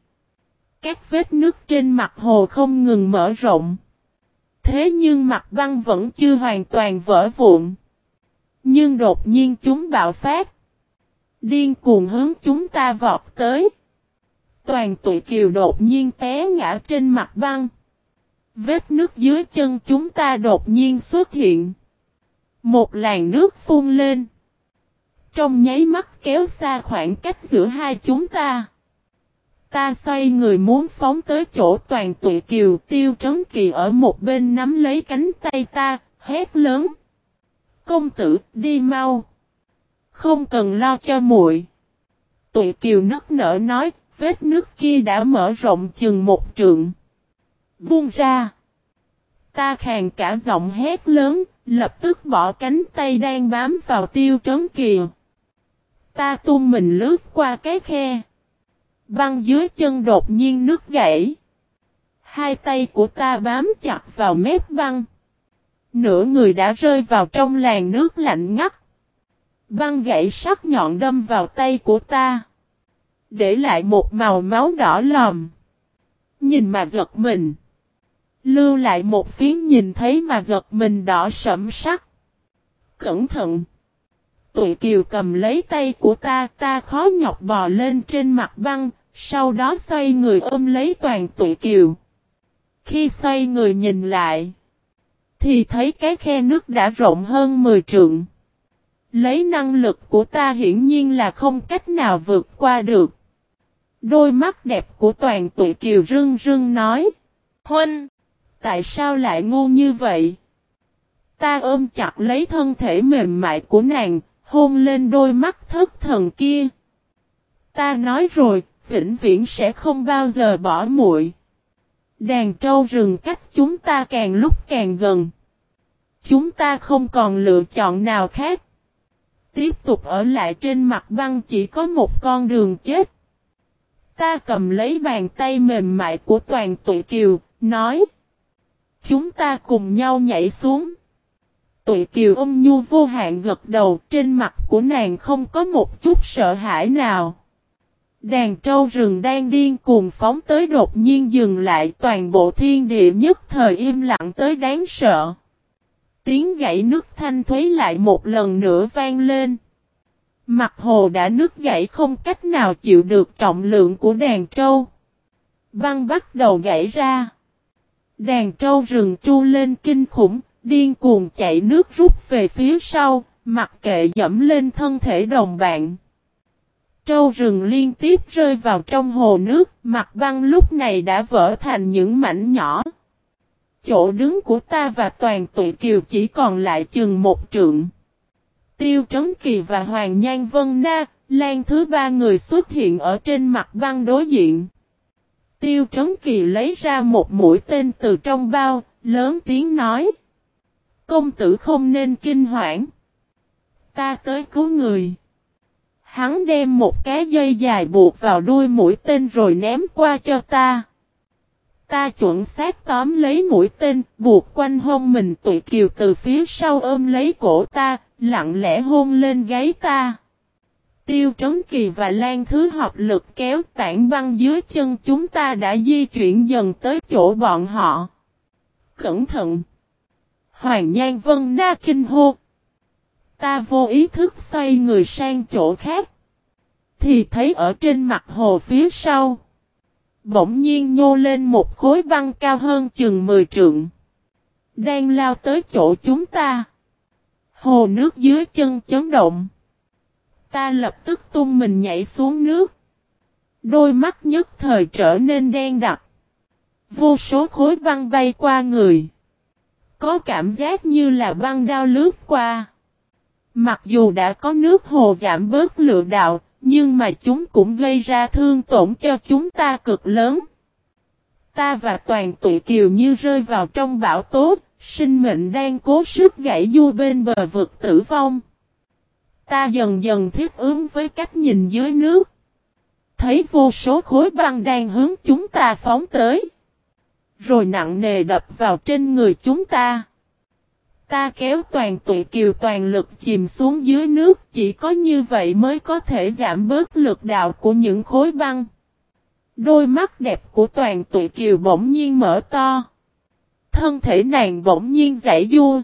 Các vết nước trên mặt hồ không ngừng mở rộng. Thế nhưng mặt băng vẫn chưa hoàn toàn vỡ vụn. Nhưng đột nhiên chúng bạo phát. Điên cuồng hướng chúng ta vọt tới. Toàn tụi kiều đột nhiên té ngã trên mặt băng. Vết nước dưới chân chúng ta đột nhiên xuất hiện. Một làn nước phun lên. Trong nháy mắt kéo xa khoảng cách giữa hai chúng ta. Ta xoay người muốn phóng tới chỗ toàn tụi kiều tiêu trấn kỳ ở một bên nắm lấy cánh tay ta, hét lớn. Công tử, đi mau. Không cần lo cho muội. Tụi kiều nức nở nói, vết nước kia đã mở rộng chừng một trượng. Buông ra. Ta khàn cả giọng hét lớn, lập tức bỏ cánh tay đang bám vào tiêu trấn kỳ. Ta tung mình lướt qua cái khe. Băng dưới chân đột nhiên nứt gãy. Hai tay của ta bám chặt vào mép băng. Nửa người đã rơi vào trong làn nước lạnh ngắt. Băng gãy sắc nhọn đâm vào tay của ta. Để lại một màu máu đỏ lòm. Nhìn mà giật mình. Lưu lại một phiến nhìn thấy mà giật mình đỏ sẫm sắc. Cẩn thận. Tụi kiều cầm lấy tay của ta, ta khó nhọc bò lên trên mặt băng, sau đó xoay người ôm lấy toàn tụi kiều. Khi xoay người nhìn lại, thì thấy cái khe nước đã rộng hơn 10 trượng. Lấy năng lực của ta hiển nhiên là không cách nào vượt qua được. Đôi mắt đẹp của toàn tụi kiều rưng rưng nói. Huynh! Tại sao lại ngu như vậy? Ta ôm chặt lấy thân thể mềm mại của nàng, hôn lên đôi mắt thất thần kia. Ta nói rồi, vĩnh viễn sẽ không bao giờ bỏ muội. Đàn trâu rừng cách chúng ta càng lúc càng gần. Chúng ta không còn lựa chọn nào khác. Tiếp tục ở lại trên mặt băng chỉ có một con đường chết. Ta cầm lấy bàn tay mềm mại của toàn tụi kiều, nói. Chúng ta cùng nhau nhảy xuống. Tụi kiều ôm nhu vô hạn gật đầu trên mặt của nàng không có một chút sợ hãi nào. Đàn trâu rừng đang điên cuồng phóng tới đột nhiên dừng lại toàn bộ thiên địa nhất thời im lặng tới đáng sợ. Tiếng gãy nước thanh thuế lại một lần nữa vang lên. Mặt hồ đã nước gãy không cách nào chịu được trọng lượng của đàn trâu. Băng bắt đầu gãy ra. Đàn trâu rừng tru lên kinh khủng, điên cuồng chạy nước rút về phía sau, mặc kệ dẫm lên thân thể đồng bạn. Trâu rừng liên tiếp rơi vào trong hồ nước, mặt băng lúc này đã vỡ thành những mảnh nhỏ. Chỗ đứng của ta và toàn tụi kiều chỉ còn lại chừng một trượng. Tiêu Trấn Kỳ và Hoàng Nhan Vân Na, Lan thứ ba người xuất hiện ở trên mặt băng đối diện. Tiêu Trấn Kỳ lấy ra một mũi tên từ trong bao, lớn tiếng nói. Công tử không nên kinh hoảng. Ta tới cứu người. Hắn đem một cái dây dài buộc vào đuôi mũi tên rồi ném qua cho ta. Ta chuẩn xác tóm lấy mũi tên, buộc quanh hông mình tụi kiều từ phía sau ôm lấy cổ ta, lặng lẽ hôn lên gáy ta. Tiêu Trấn Kỳ và Lan Thứ học lực kéo tảng băng dưới chân chúng ta đã di chuyển dần tới chỗ bọn họ. Cẩn thận! Hoàng Nhan Vân Na kinh hô. Ta vô ý thức xoay người sang chỗ khác. Thì thấy ở trên mặt hồ phía sau. Bỗng nhiên nhô lên một khối băng cao hơn chừng 10 trượng. Đang lao tới chỗ chúng ta. Hồ nước dưới chân chấn động. Ta lập tức tung mình nhảy xuống nước. Đôi mắt nhất thời trở nên đen đặc. Vô số khối băng bay qua người. Có cảm giác như là băng đao lướt qua. Mặc dù đã có nước hồ giảm bớt lựa đạo, nhưng mà chúng cũng gây ra thương tổn cho chúng ta cực lớn. Ta và toàn tụi kiều như rơi vào trong bão tố, sinh mệnh đang cố sức gãy du bên bờ vực tử vong. Ta dần dần thiết ứng với cách nhìn dưới nước. Thấy vô số khối băng đang hướng chúng ta phóng tới. Rồi nặng nề đập vào trên người chúng ta. Ta kéo toàn tụi kiều toàn lực chìm xuống dưới nước, chỉ có như vậy mới có thể giảm bớt lực đạo của những khối băng. Đôi mắt đẹp của toàn tụi kiều bỗng nhiên mở to. Thân thể nàng bỗng nhiên giải vua.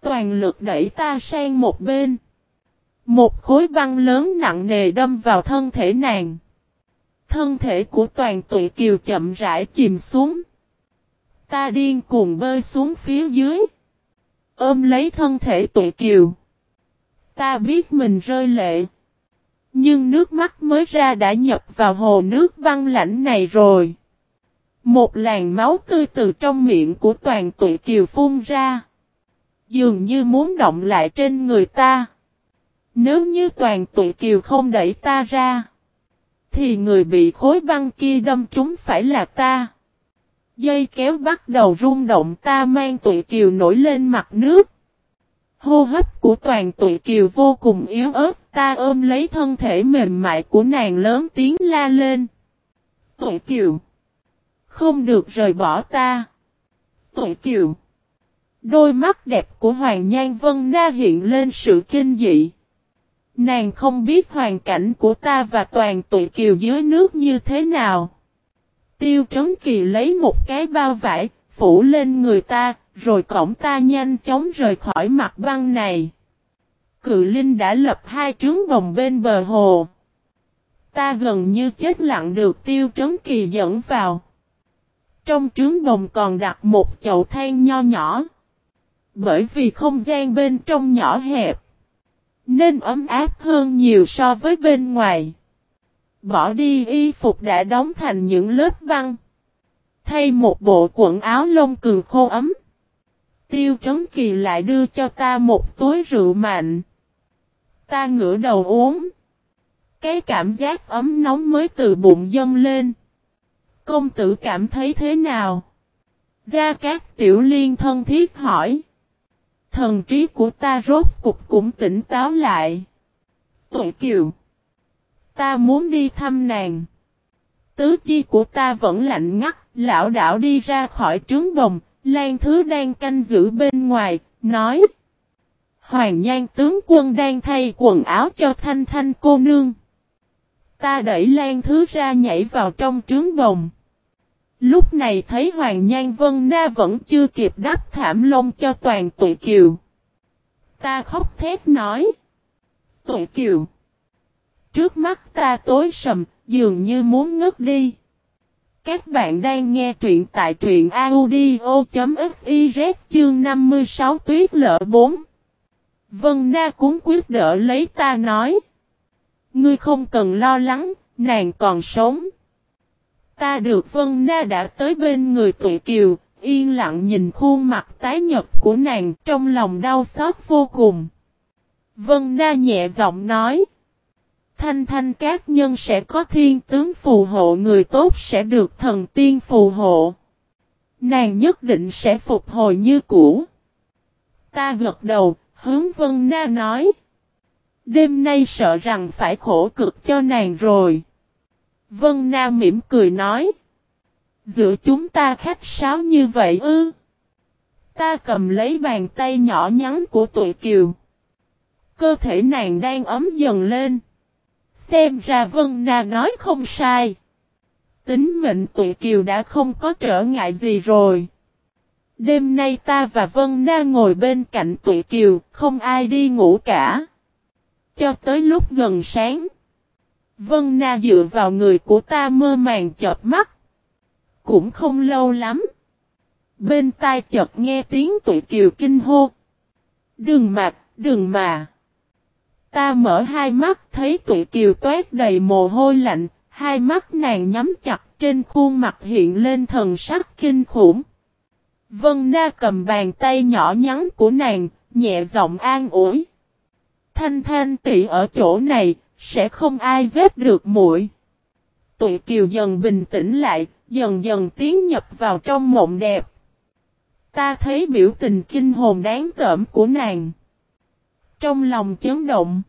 Toàn lực đẩy ta sang một bên. Một khối băng lớn nặng nề đâm vào thân thể nàng. Thân thể của toàn tụi kiều chậm rãi chìm xuống. Ta điên cuồng bơi xuống phía dưới. Ôm lấy thân thể tụi kiều. Ta biết mình rơi lệ. Nhưng nước mắt mới ra đã nhập vào hồ nước băng lãnh này rồi. Một làn máu tươi từ trong miệng của toàn tụi kiều phun ra. Dường như muốn động lại trên người ta. Nếu như toàn tụi kiều không đẩy ta ra. Thì người bị khối băng kia đâm trúng phải là ta. Dây kéo bắt đầu rung động ta mang tụi kiều nổi lên mặt nước. Hô hấp của toàn tụi kiều vô cùng yếu ớt, ta ôm lấy thân thể mềm mại của nàng lớn tiếng la lên. Tụi kiều, không được rời bỏ ta. Tụi kiều, đôi mắt đẹp của Hoàng Nhan Vân Na hiện lên sự kinh dị. Nàng không biết hoàn cảnh của ta và toàn tụi kiều dưới nước như thế nào. Tiêu Trấn Kỳ lấy một cái bao vải, phủ lên người ta, rồi cổng ta nhanh chóng rời khỏi mặt băng này. Cự Linh đã lập hai trướng bồng bên bờ hồ. Ta gần như chết lặng được Tiêu Trấn Kỳ dẫn vào. Trong trướng bồng còn đặt một chậu than nho nhỏ. Bởi vì không gian bên trong nhỏ hẹp. Nên ấm áp hơn nhiều so với bên ngoài. Bỏ đi y phục đã đóng thành những lớp băng. Thay một bộ quần áo lông cường khô ấm. Tiêu Trấn Kỳ lại đưa cho ta một túi rượu mạnh. Ta ngửa đầu uống. Cái cảm giác ấm nóng mới từ bụng dâng lên. Công tử cảm thấy thế nào? Gia Cát Tiểu Liên thân thiết hỏi. Thần trí của ta rốt cục cũng tỉnh táo lại. Tội kiều. Ta muốn đi thăm nàng. Tứ chi của ta vẫn lạnh ngắt, lão đảo đi ra khỏi trướng đồng, Lan Thứ đang canh giữ bên ngoài, nói. Hoàng Nhan tướng quân đang thay quần áo cho Thanh Thanh cô nương. Ta đẩy Lan Thứ ra nhảy vào trong trướng đồng. Lúc này thấy Hoàng Nhan Vân Na vẫn chưa kịp đắp thảm lông cho toàn tụi kiều. Ta khóc thét nói. Tụi kiều. Trước mắt ta tối sầm, dường như muốn ngất đi. Các bạn đang nghe truyện tại truyện audio.fiz chương 56 tuyết lỡ 4. Vân Na cũng quyết đỡ lấy ta nói. Ngươi không cần lo lắng, nàng còn sống. Ta được Vân Na đã tới bên người tụi kiều, yên lặng nhìn khuôn mặt tái nhật của nàng trong lòng đau xót vô cùng. Vân Na nhẹ giọng nói thanh thanh các nhân sẽ có thiên tướng phù hộ người tốt sẽ được thần tiên phù hộ. Nàng nhất định sẽ phục hồi như cũ. Ta gật đầu, hướng Vân Na nói. Đêm nay sợ rằng phải khổ cực cho nàng rồi. Vân Na mỉm cười nói. Giữa chúng ta khách sáo như vậy ư. Ta cầm lấy bàn tay nhỏ nhắn của tụi kiều. Cơ thể nàng đang ấm dần lên. Xem ra Vân Na nói không sai. Tính mệnh tụi kiều đã không có trở ngại gì rồi. Đêm nay ta và Vân Na ngồi bên cạnh tụi kiều, không ai đi ngủ cả. Cho tới lúc gần sáng. Vân Na dựa vào người của ta mơ màng chợp mắt. Cũng không lâu lắm. Bên tai chợt nghe tiếng tụi kiều kinh hô. Đừng mà, đừng mà. Ta mở hai mắt thấy tụi kiều toát đầy mồ hôi lạnh, hai mắt nàng nhắm chặt trên khuôn mặt hiện lên thần sắc kinh khủng. Vân Na cầm bàn tay nhỏ nhắn của nàng, nhẹ giọng an ủi. Thanh thanh tỷ ở chỗ này, sẽ không ai giết được muội. Tụi kiều dần bình tĩnh lại, dần dần tiến nhập vào trong mộng đẹp. Ta thấy biểu tình kinh hồn đáng tởm của nàng. Trong lòng chấn động.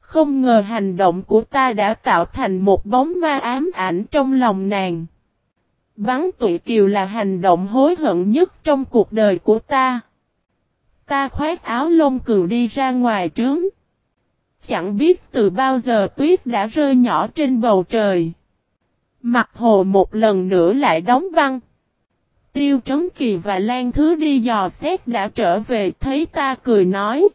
Không ngờ hành động của ta đã tạo thành một bóng ma ám ảnh trong lòng nàng. Bắn tụi kiều là hành động hối hận nhất trong cuộc đời của ta. Ta khoác áo lông cừu đi ra ngoài trướng. Chẳng biết từ bao giờ tuyết đã rơi nhỏ trên bầu trời. Mặt hồ một lần nữa lại đóng băng. Tiêu Trấn Kỳ và Lan Thứ đi dò xét đã trở về, thấy ta cười nói.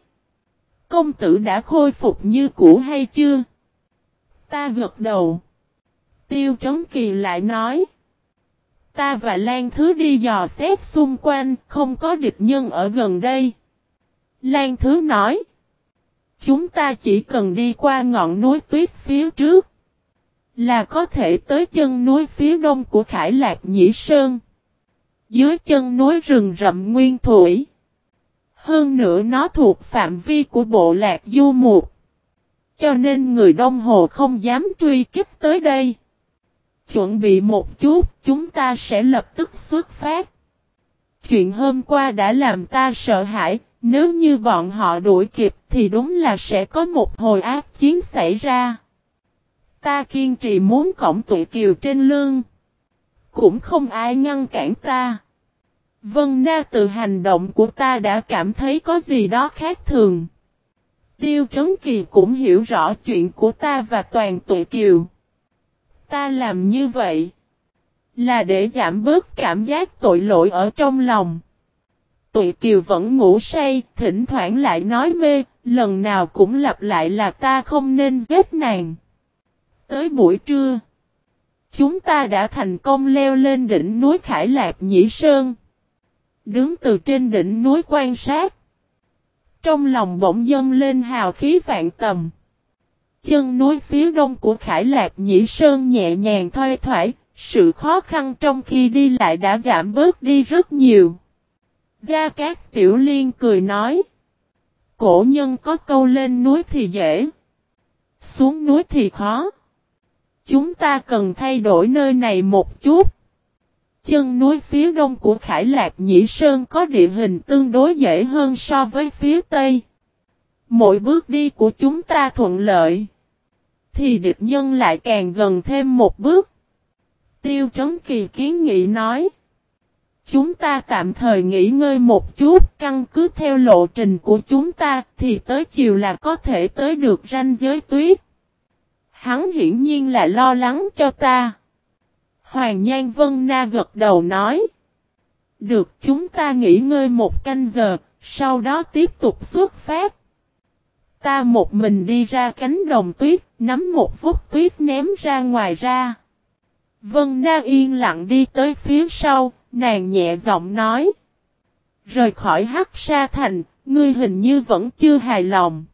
Công tử đã khôi phục như cũ hay chưa? Ta gật đầu. Tiêu Trấn Kỳ lại nói. Ta và Lan Thứ đi dò xét xung quanh, không có địch nhân ở gần đây. Lan Thứ nói. Chúng ta chỉ cần đi qua ngọn núi tuyết phía trước. Là có thể tới chân núi phía đông của Khải Lạc Nhĩ Sơn. Dưới chân núi rừng rậm nguyên thủy. Hơn nữa nó thuộc phạm vi của bộ lạc du mục. Cho nên người Đông Hồ không dám truy kích tới đây. Chuẩn bị một chút, chúng ta sẽ lập tức xuất phát. Chuyện hôm qua đã làm ta sợ hãi, nếu như bọn họ đuổi kịp thì đúng là sẽ có một hồi ác chiến xảy ra. Ta kiên trì muốn cổng tụi kiều trên lương. Cũng không ai ngăn cản ta. Vân Na từ hành động của ta đã cảm thấy có gì đó khác thường. Tiêu Trấn Kỳ cũng hiểu rõ chuyện của ta và toàn tụi kiều. Ta làm như vậy là để giảm bớt cảm giác tội lỗi ở trong lòng. Tụi kiều vẫn ngủ say, thỉnh thoảng lại nói mê, lần nào cũng lặp lại là ta không nên giết nàng. Tới buổi trưa, chúng ta đã thành công leo lên đỉnh núi Khải Lạc Nhĩ Sơn. Đứng từ trên đỉnh núi quan sát. Trong lòng bỗng dâng lên hào khí vạn tầm. Chân núi phía đông của Khải Lạc Nhĩ Sơn nhẹ nhàng thoai thoải, sự khó khăn trong khi đi lại đã giảm bớt đi rất nhiều. Gia Cát Tiểu Liên cười nói. Cổ nhân có câu lên núi thì dễ. Xuống núi thì khó. Chúng ta cần thay đổi nơi này một chút. Chân núi phía đông của Khải Lạc Nhĩ Sơn có địa hình tương đối dễ hơn so với phía tây. Mỗi bước đi của chúng ta thuận lợi. Thì địch nhân lại càng gần thêm một bước. Tiêu Trấn Kỳ kiến nghị nói. Chúng ta tạm thời nghỉ ngơi một chút, căn cứ theo lộ trình của chúng ta thì tới chiều là có thể tới được ranh giới tuyết. Hắn hiển nhiên là lo lắng cho ta. Hoàng Nhan Vân Na gật đầu nói. Được chúng ta nghỉ ngơi một canh giờ, sau đó tiếp tục xuất phát. Ta một mình đi ra cánh đồng tuyết, nắm một vút tuyết ném ra ngoài ra. Vân Na yên lặng đi tới phía sau, nàng nhẹ giọng nói. Rời khỏi hắc sa thành, ngươi hình như vẫn chưa hài lòng.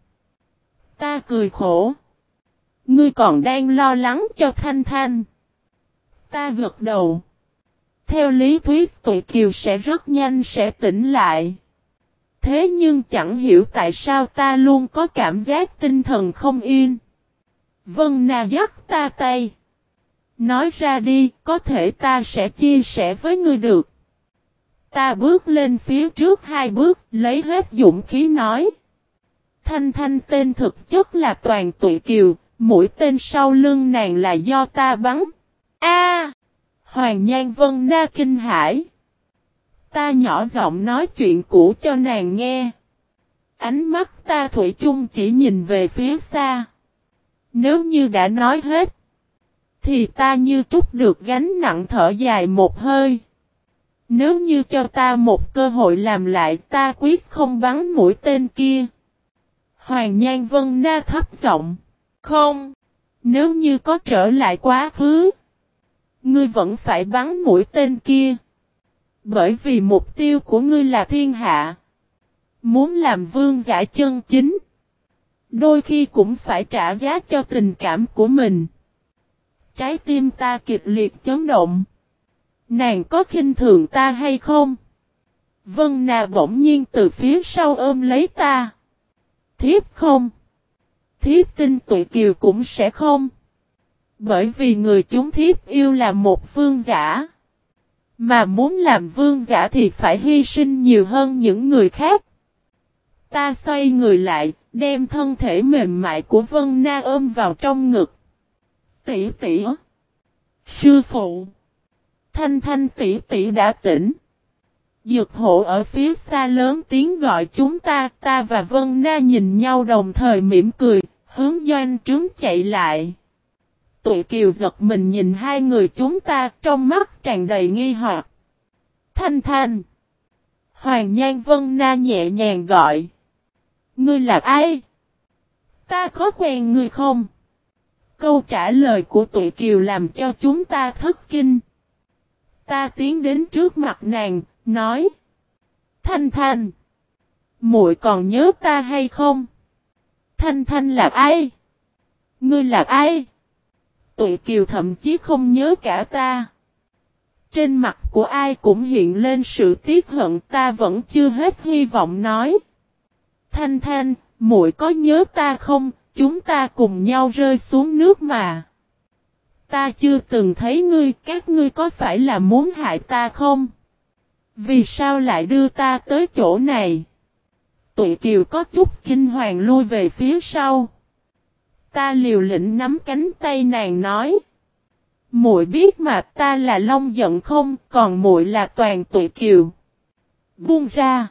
Ta cười khổ. Ngươi còn đang lo lắng cho Thanh Thanh. Ta gật đầu. Theo lý thuyết tụi kiều sẽ rất nhanh sẽ tỉnh lại. Thế nhưng chẳng hiểu tại sao ta luôn có cảm giác tinh thần không yên. Vân Na dắt ta tay. Nói ra đi, có thể ta sẽ chia sẻ với ngươi được. Ta bước lên phía trước hai bước, lấy hết dũng khí nói. Thanh thanh tên thực chất là toàn tụi kiều, mũi tên sau lưng nàng là do ta bắn. A! Hoàng Nhan Vân Na kinh hải. Ta nhỏ giọng nói chuyện cũ cho nàng nghe. Ánh mắt ta thủy chung chỉ nhìn về phía xa. Nếu như đã nói hết. Thì ta như trút được gánh nặng thở dài một hơi. Nếu như cho ta một cơ hội làm lại, ta quyết không bắn mũi tên kia. Hoàng Nhan Vân Na thấp giọng. Không. Nếu như có trở lại quá khứ. Ngươi vẫn phải bắn mũi tên kia. Bởi vì mục tiêu của ngươi là thiên hạ. Muốn làm vương giả chân chính. Đôi khi cũng phải trả giá cho tình cảm của mình. Trái tim ta kịch liệt chấn động. Nàng có khinh thường ta hay không? Vân nà bỗng nhiên từ phía sau ôm lấy ta. Thiếp không? Thiếp tin tụi kiều cũng sẽ không. Bởi vì người chúng thiếp yêu là một vương giả. Mà muốn làm vương giả thì phải hy sinh nhiều hơn những người khác. Ta xoay người lại, đem thân thể mềm mại của Vân Na ôm vào trong ngực. Tỷ tỷ. Sư phụ. Thanh thanh tỷ tỷ đã tỉnh. Dược hộ ở phía xa lớn tiếng gọi chúng ta, ta và Vân Na nhìn nhau đồng thời mỉm cười, hướng doanh trướng chạy lại. Tụi kiều giật mình nhìn hai người chúng ta trong mắt tràn đầy nghi hoặc. Thanh thanh. Hoàng Nhan Vân Na nhẹ nhàng gọi. Ngươi là ai? Ta có quen ngươi không? Câu trả lời của tụi kiều làm cho chúng ta thất kinh. Ta tiến đến trước mặt nàng, nói. Thanh Thanh. muội còn nhớ ta hay không? Thanh Thanh là ai? Ngươi là ai? Tụi kiều thậm chí không nhớ cả ta. Trên mặt của ai cũng hiện lên sự tiếc hận ta vẫn chưa hết hy vọng nói. Thanh Thanh, muội có nhớ ta không? Chúng ta cùng nhau rơi xuống nước mà. Ta chưa từng thấy ngươi, các ngươi có phải là muốn hại ta không? Vì sao lại đưa ta tới chỗ này? Tụi kiều có chút kinh hoàng lui về phía sau. Ta liều lĩnh nắm cánh tay nàng nói. Muội biết mà ta là Long giận không, còn muội là toàn tụi kiều. Buông ra.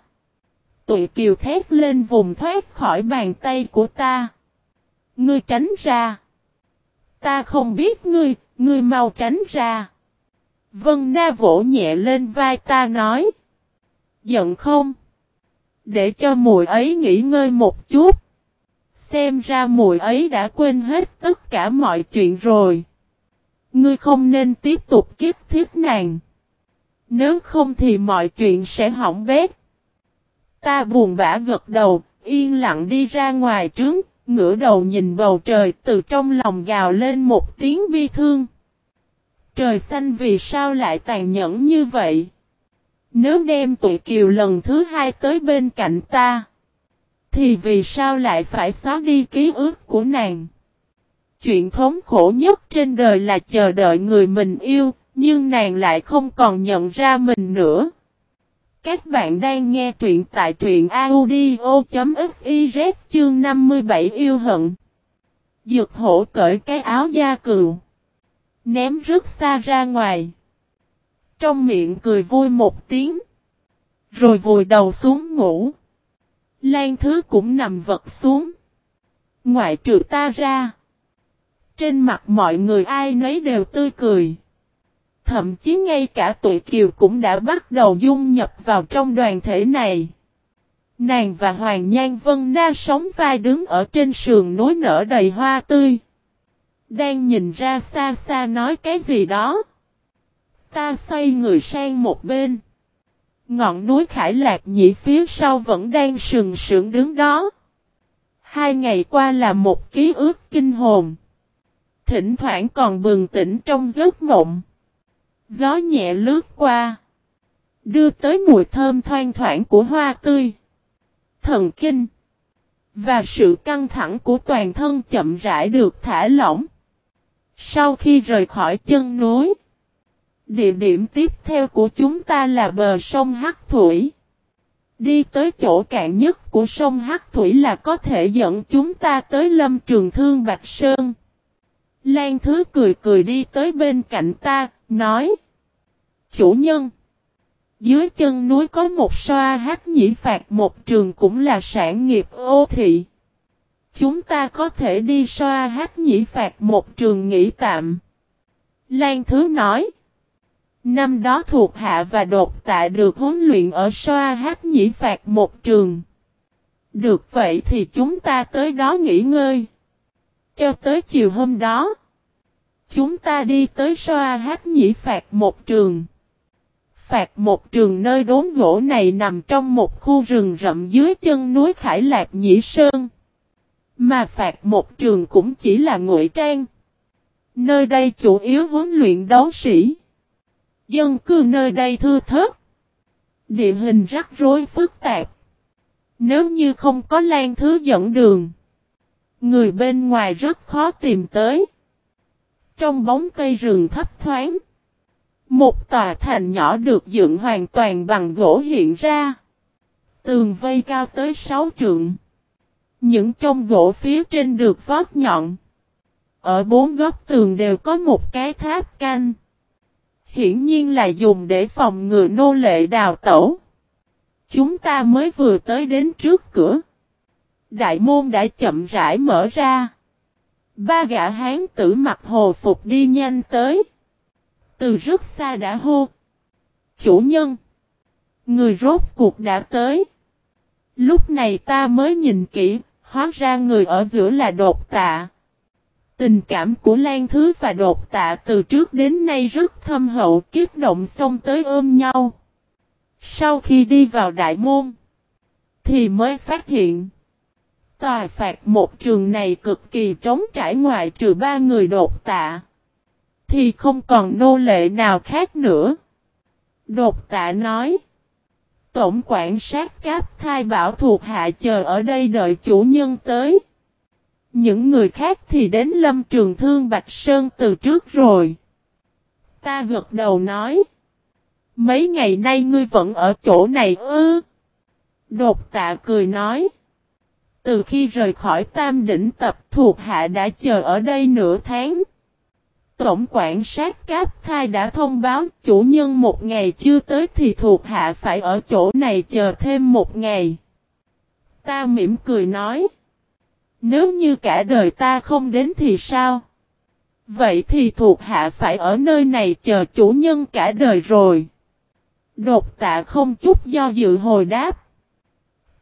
Tụi kiều thét lên vùng thoát khỏi bàn tay của ta. Ngươi tránh ra. Ta không biết ngươi, ngươi mau tránh ra. Vân Na vỗ nhẹ lên vai ta nói. Giận không? Để cho mùi ấy nghỉ ngơi một chút. Xem ra muội ấy đã quên hết tất cả mọi chuyện rồi. Ngươi không nên tiếp tục kiếp thiết nàng. Nếu không thì mọi chuyện sẽ hỏng bét. Ta buồn bã gật đầu, yên lặng đi ra ngoài trướng, ngửa đầu nhìn bầu trời từ trong lòng gào lên một tiếng bi thương. Trời xanh vì sao lại tàn nhẫn như vậy? Nếu đem tụi kiều lần thứ hai tới bên cạnh ta, thì vì sao lại phải xóa đi ký ức của nàng? Chuyện thống khổ nhất trên đời là chờ đợi người mình yêu, nhưng nàng lại không còn nhận ra mình nữa. Các bạn đang nghe truyện tại truyện audio.fiz chương 57 yêu hận. Dược hổ cởi cái áo da cừu. Ném rất xa ra ngoài. Trong miệng cười vui một tiếng. Rồi vùi đầu xuống ngủ. Lan thứ cũng nằm vật xuống. Ngoại trừ ta ra. Trên mặt mọi người ai nấy đều tươi cười. Thậm chí ngay cả tụi kiều cũng đã bắt đầu dung nhập vào trong đoàn thể này. Nàng và Hoàng Nhan Vân Na sống vai đứng ở trên sườn núi nở đầy hoa tươi. Đang nhìn ra xa xa nói cái gì đó. Ta xoay người sang một bên. Ngọn núi Khải Lạc nhĩ phía sau vẫn đang sừng sững đứng đó. Hai ngày qua là một ký ức kinh hồn. Thỉnh thoảng còn bừng tỉnh trong giấc mộng. Gió nhẹ lướt qua. Đưa tới mùi thơm thoang thoảng của hoa tươi. Thần kinh. Và sự căng thẳng của toàn thân chậm rãi được thả lỏng. Sau khi rời khỏi chân núi. Địa điểm tiếp theo của chúng ta là bờ sông Hắc Thủy. Đi tới chỗ cạn nhất của sông Hắc Thủy là có thể dẫn chúng ta tới lâm trường thương Bạch Sơn. Lan Thứ cười cười đi tới bên cạnh ta, nói. Chủ nhân. Dưới chân núi có một xoa hát nhĩ phạt một trường cũng là sản nghiệp ô thị. Chúng ta có thể đi xoa hát nhĩ phạt một trường nghỉ tạm. Lan Thứ nói. Năm đó thuộc hạ và đột tại được huấn luyện ở Soa hát nhĩ phạt một trường. Được vậy thì chúng ta tới đó nghỉ ngơi. Cho tới chiều hôm đó. Chúng ta đi tới Soa hát nhĩ phạt một trường. Phạt một trường nơi đốn gỗ này nằm trong một khu rừng rậm dưới chân núi Khải Lạc Nhĩ Sơn. Mà phạt một trường cũng chỉ là ngụy trang. Nơi đây chủ yếu huấn luyện đấu sĩ. Dân cư nơi đây thưa thớt. Địa hình rắc rối phức tạp. Nếu như không có lan thứ dẫn đường. Người bên ngoài rất khó tìm tới. Trong bóng cây rừng thấp thoáng. Một tòa thành nhỏ được dựng hoàn toàn bằng gỗ hiện ra. Tường vây cao tới 6 trượng. Những trong gỗ phía trên được vót nhọn. Ở bốn góc tường đều có một cái tháp canh. Hiển nhiên là dùng để phòng ngừa nô lệ đào tẩu. Chúng ta mới vừa tới đến trước cửa. Đại môn đã chậm rãi mở ra. Ba gã hán tử mặc hồ phục đi nhanh tới. Từ rất xa đã hô. Chủ nhân. Người rốt cuộc đã tới. Lúc này ta mới nhìn kỹ, hóa ra người ở giữa là đột tạ. Tình cảm của Lan Thứ và đột tạ từ trước đến nay rất thâm hậu kiếp động xong tới ôm nhau. Sau khi đi vào đại môn, thì mới phát hiện. Tòa phạt một trường này cực kỳ trống trải ngoại trừ ba người đột tạ. Thì không còn nô lệ nào khác nữa. Đột tạ nói. Tổng quản sát cáp thai bảo thuộc hạ chờ ở đây đợi chủ nhân tới. Những người khác thì đến lâm trường thương Bạch Sơn từ trước rồi. Ta gật đầu nói. Mấy ngày nay ngươi vẫn ở chỗ này ư. Đột tạ cười nói. Từ khi rời khỏi tam đỉnh tập thuộc hạ đã chờ ở đây nửa tháng. Tổng quản sát cáp thai đã thông báo chủ nhân một ngày chưa tới thì thuộc hạ phải ở chỗ này chờ thêm một ngày. Ta mỉm cười nói. Nếu như cả đời ta không đến thì sao? Vậy thì thuộc hạ phải ở nơi này chờ chủ nhân cả đời rồi. Đột tạ không chút do dự hồi đáp.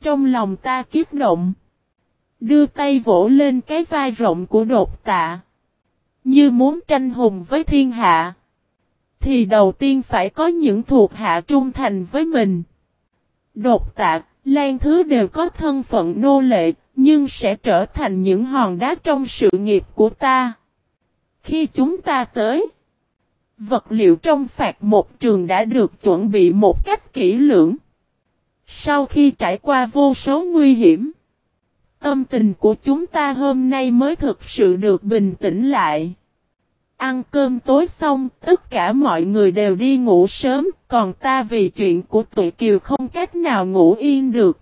Trong lòng ta kiếp động. Đưa tay vỗ lên cái vai rộng của đột tạ. Như muốn tranh hùng với thiên hạ. Thì đầu tiên phải có những thuộc hạ trung thành với mình. Đột tạ, lan thứ đều có thân phận nô lệ, nhưng sẽ trở thành những hòn đá trong sự nghiệp của ta. Khi chúng ta tới, vật liệu trong phạt một trường đã được chuẩn bị một cách kỹ lưỡng. Sau khi trải qua vô số nguy hiểm, tâm tình của chúng ta hôm nay mới thực sự được bình tĩnh lại. Ăn cơm tối xong, tất cả mọi người đều đi ngủ sớm, còn ta vì chuyện của tụi kiều không cách nào ngủ yên được.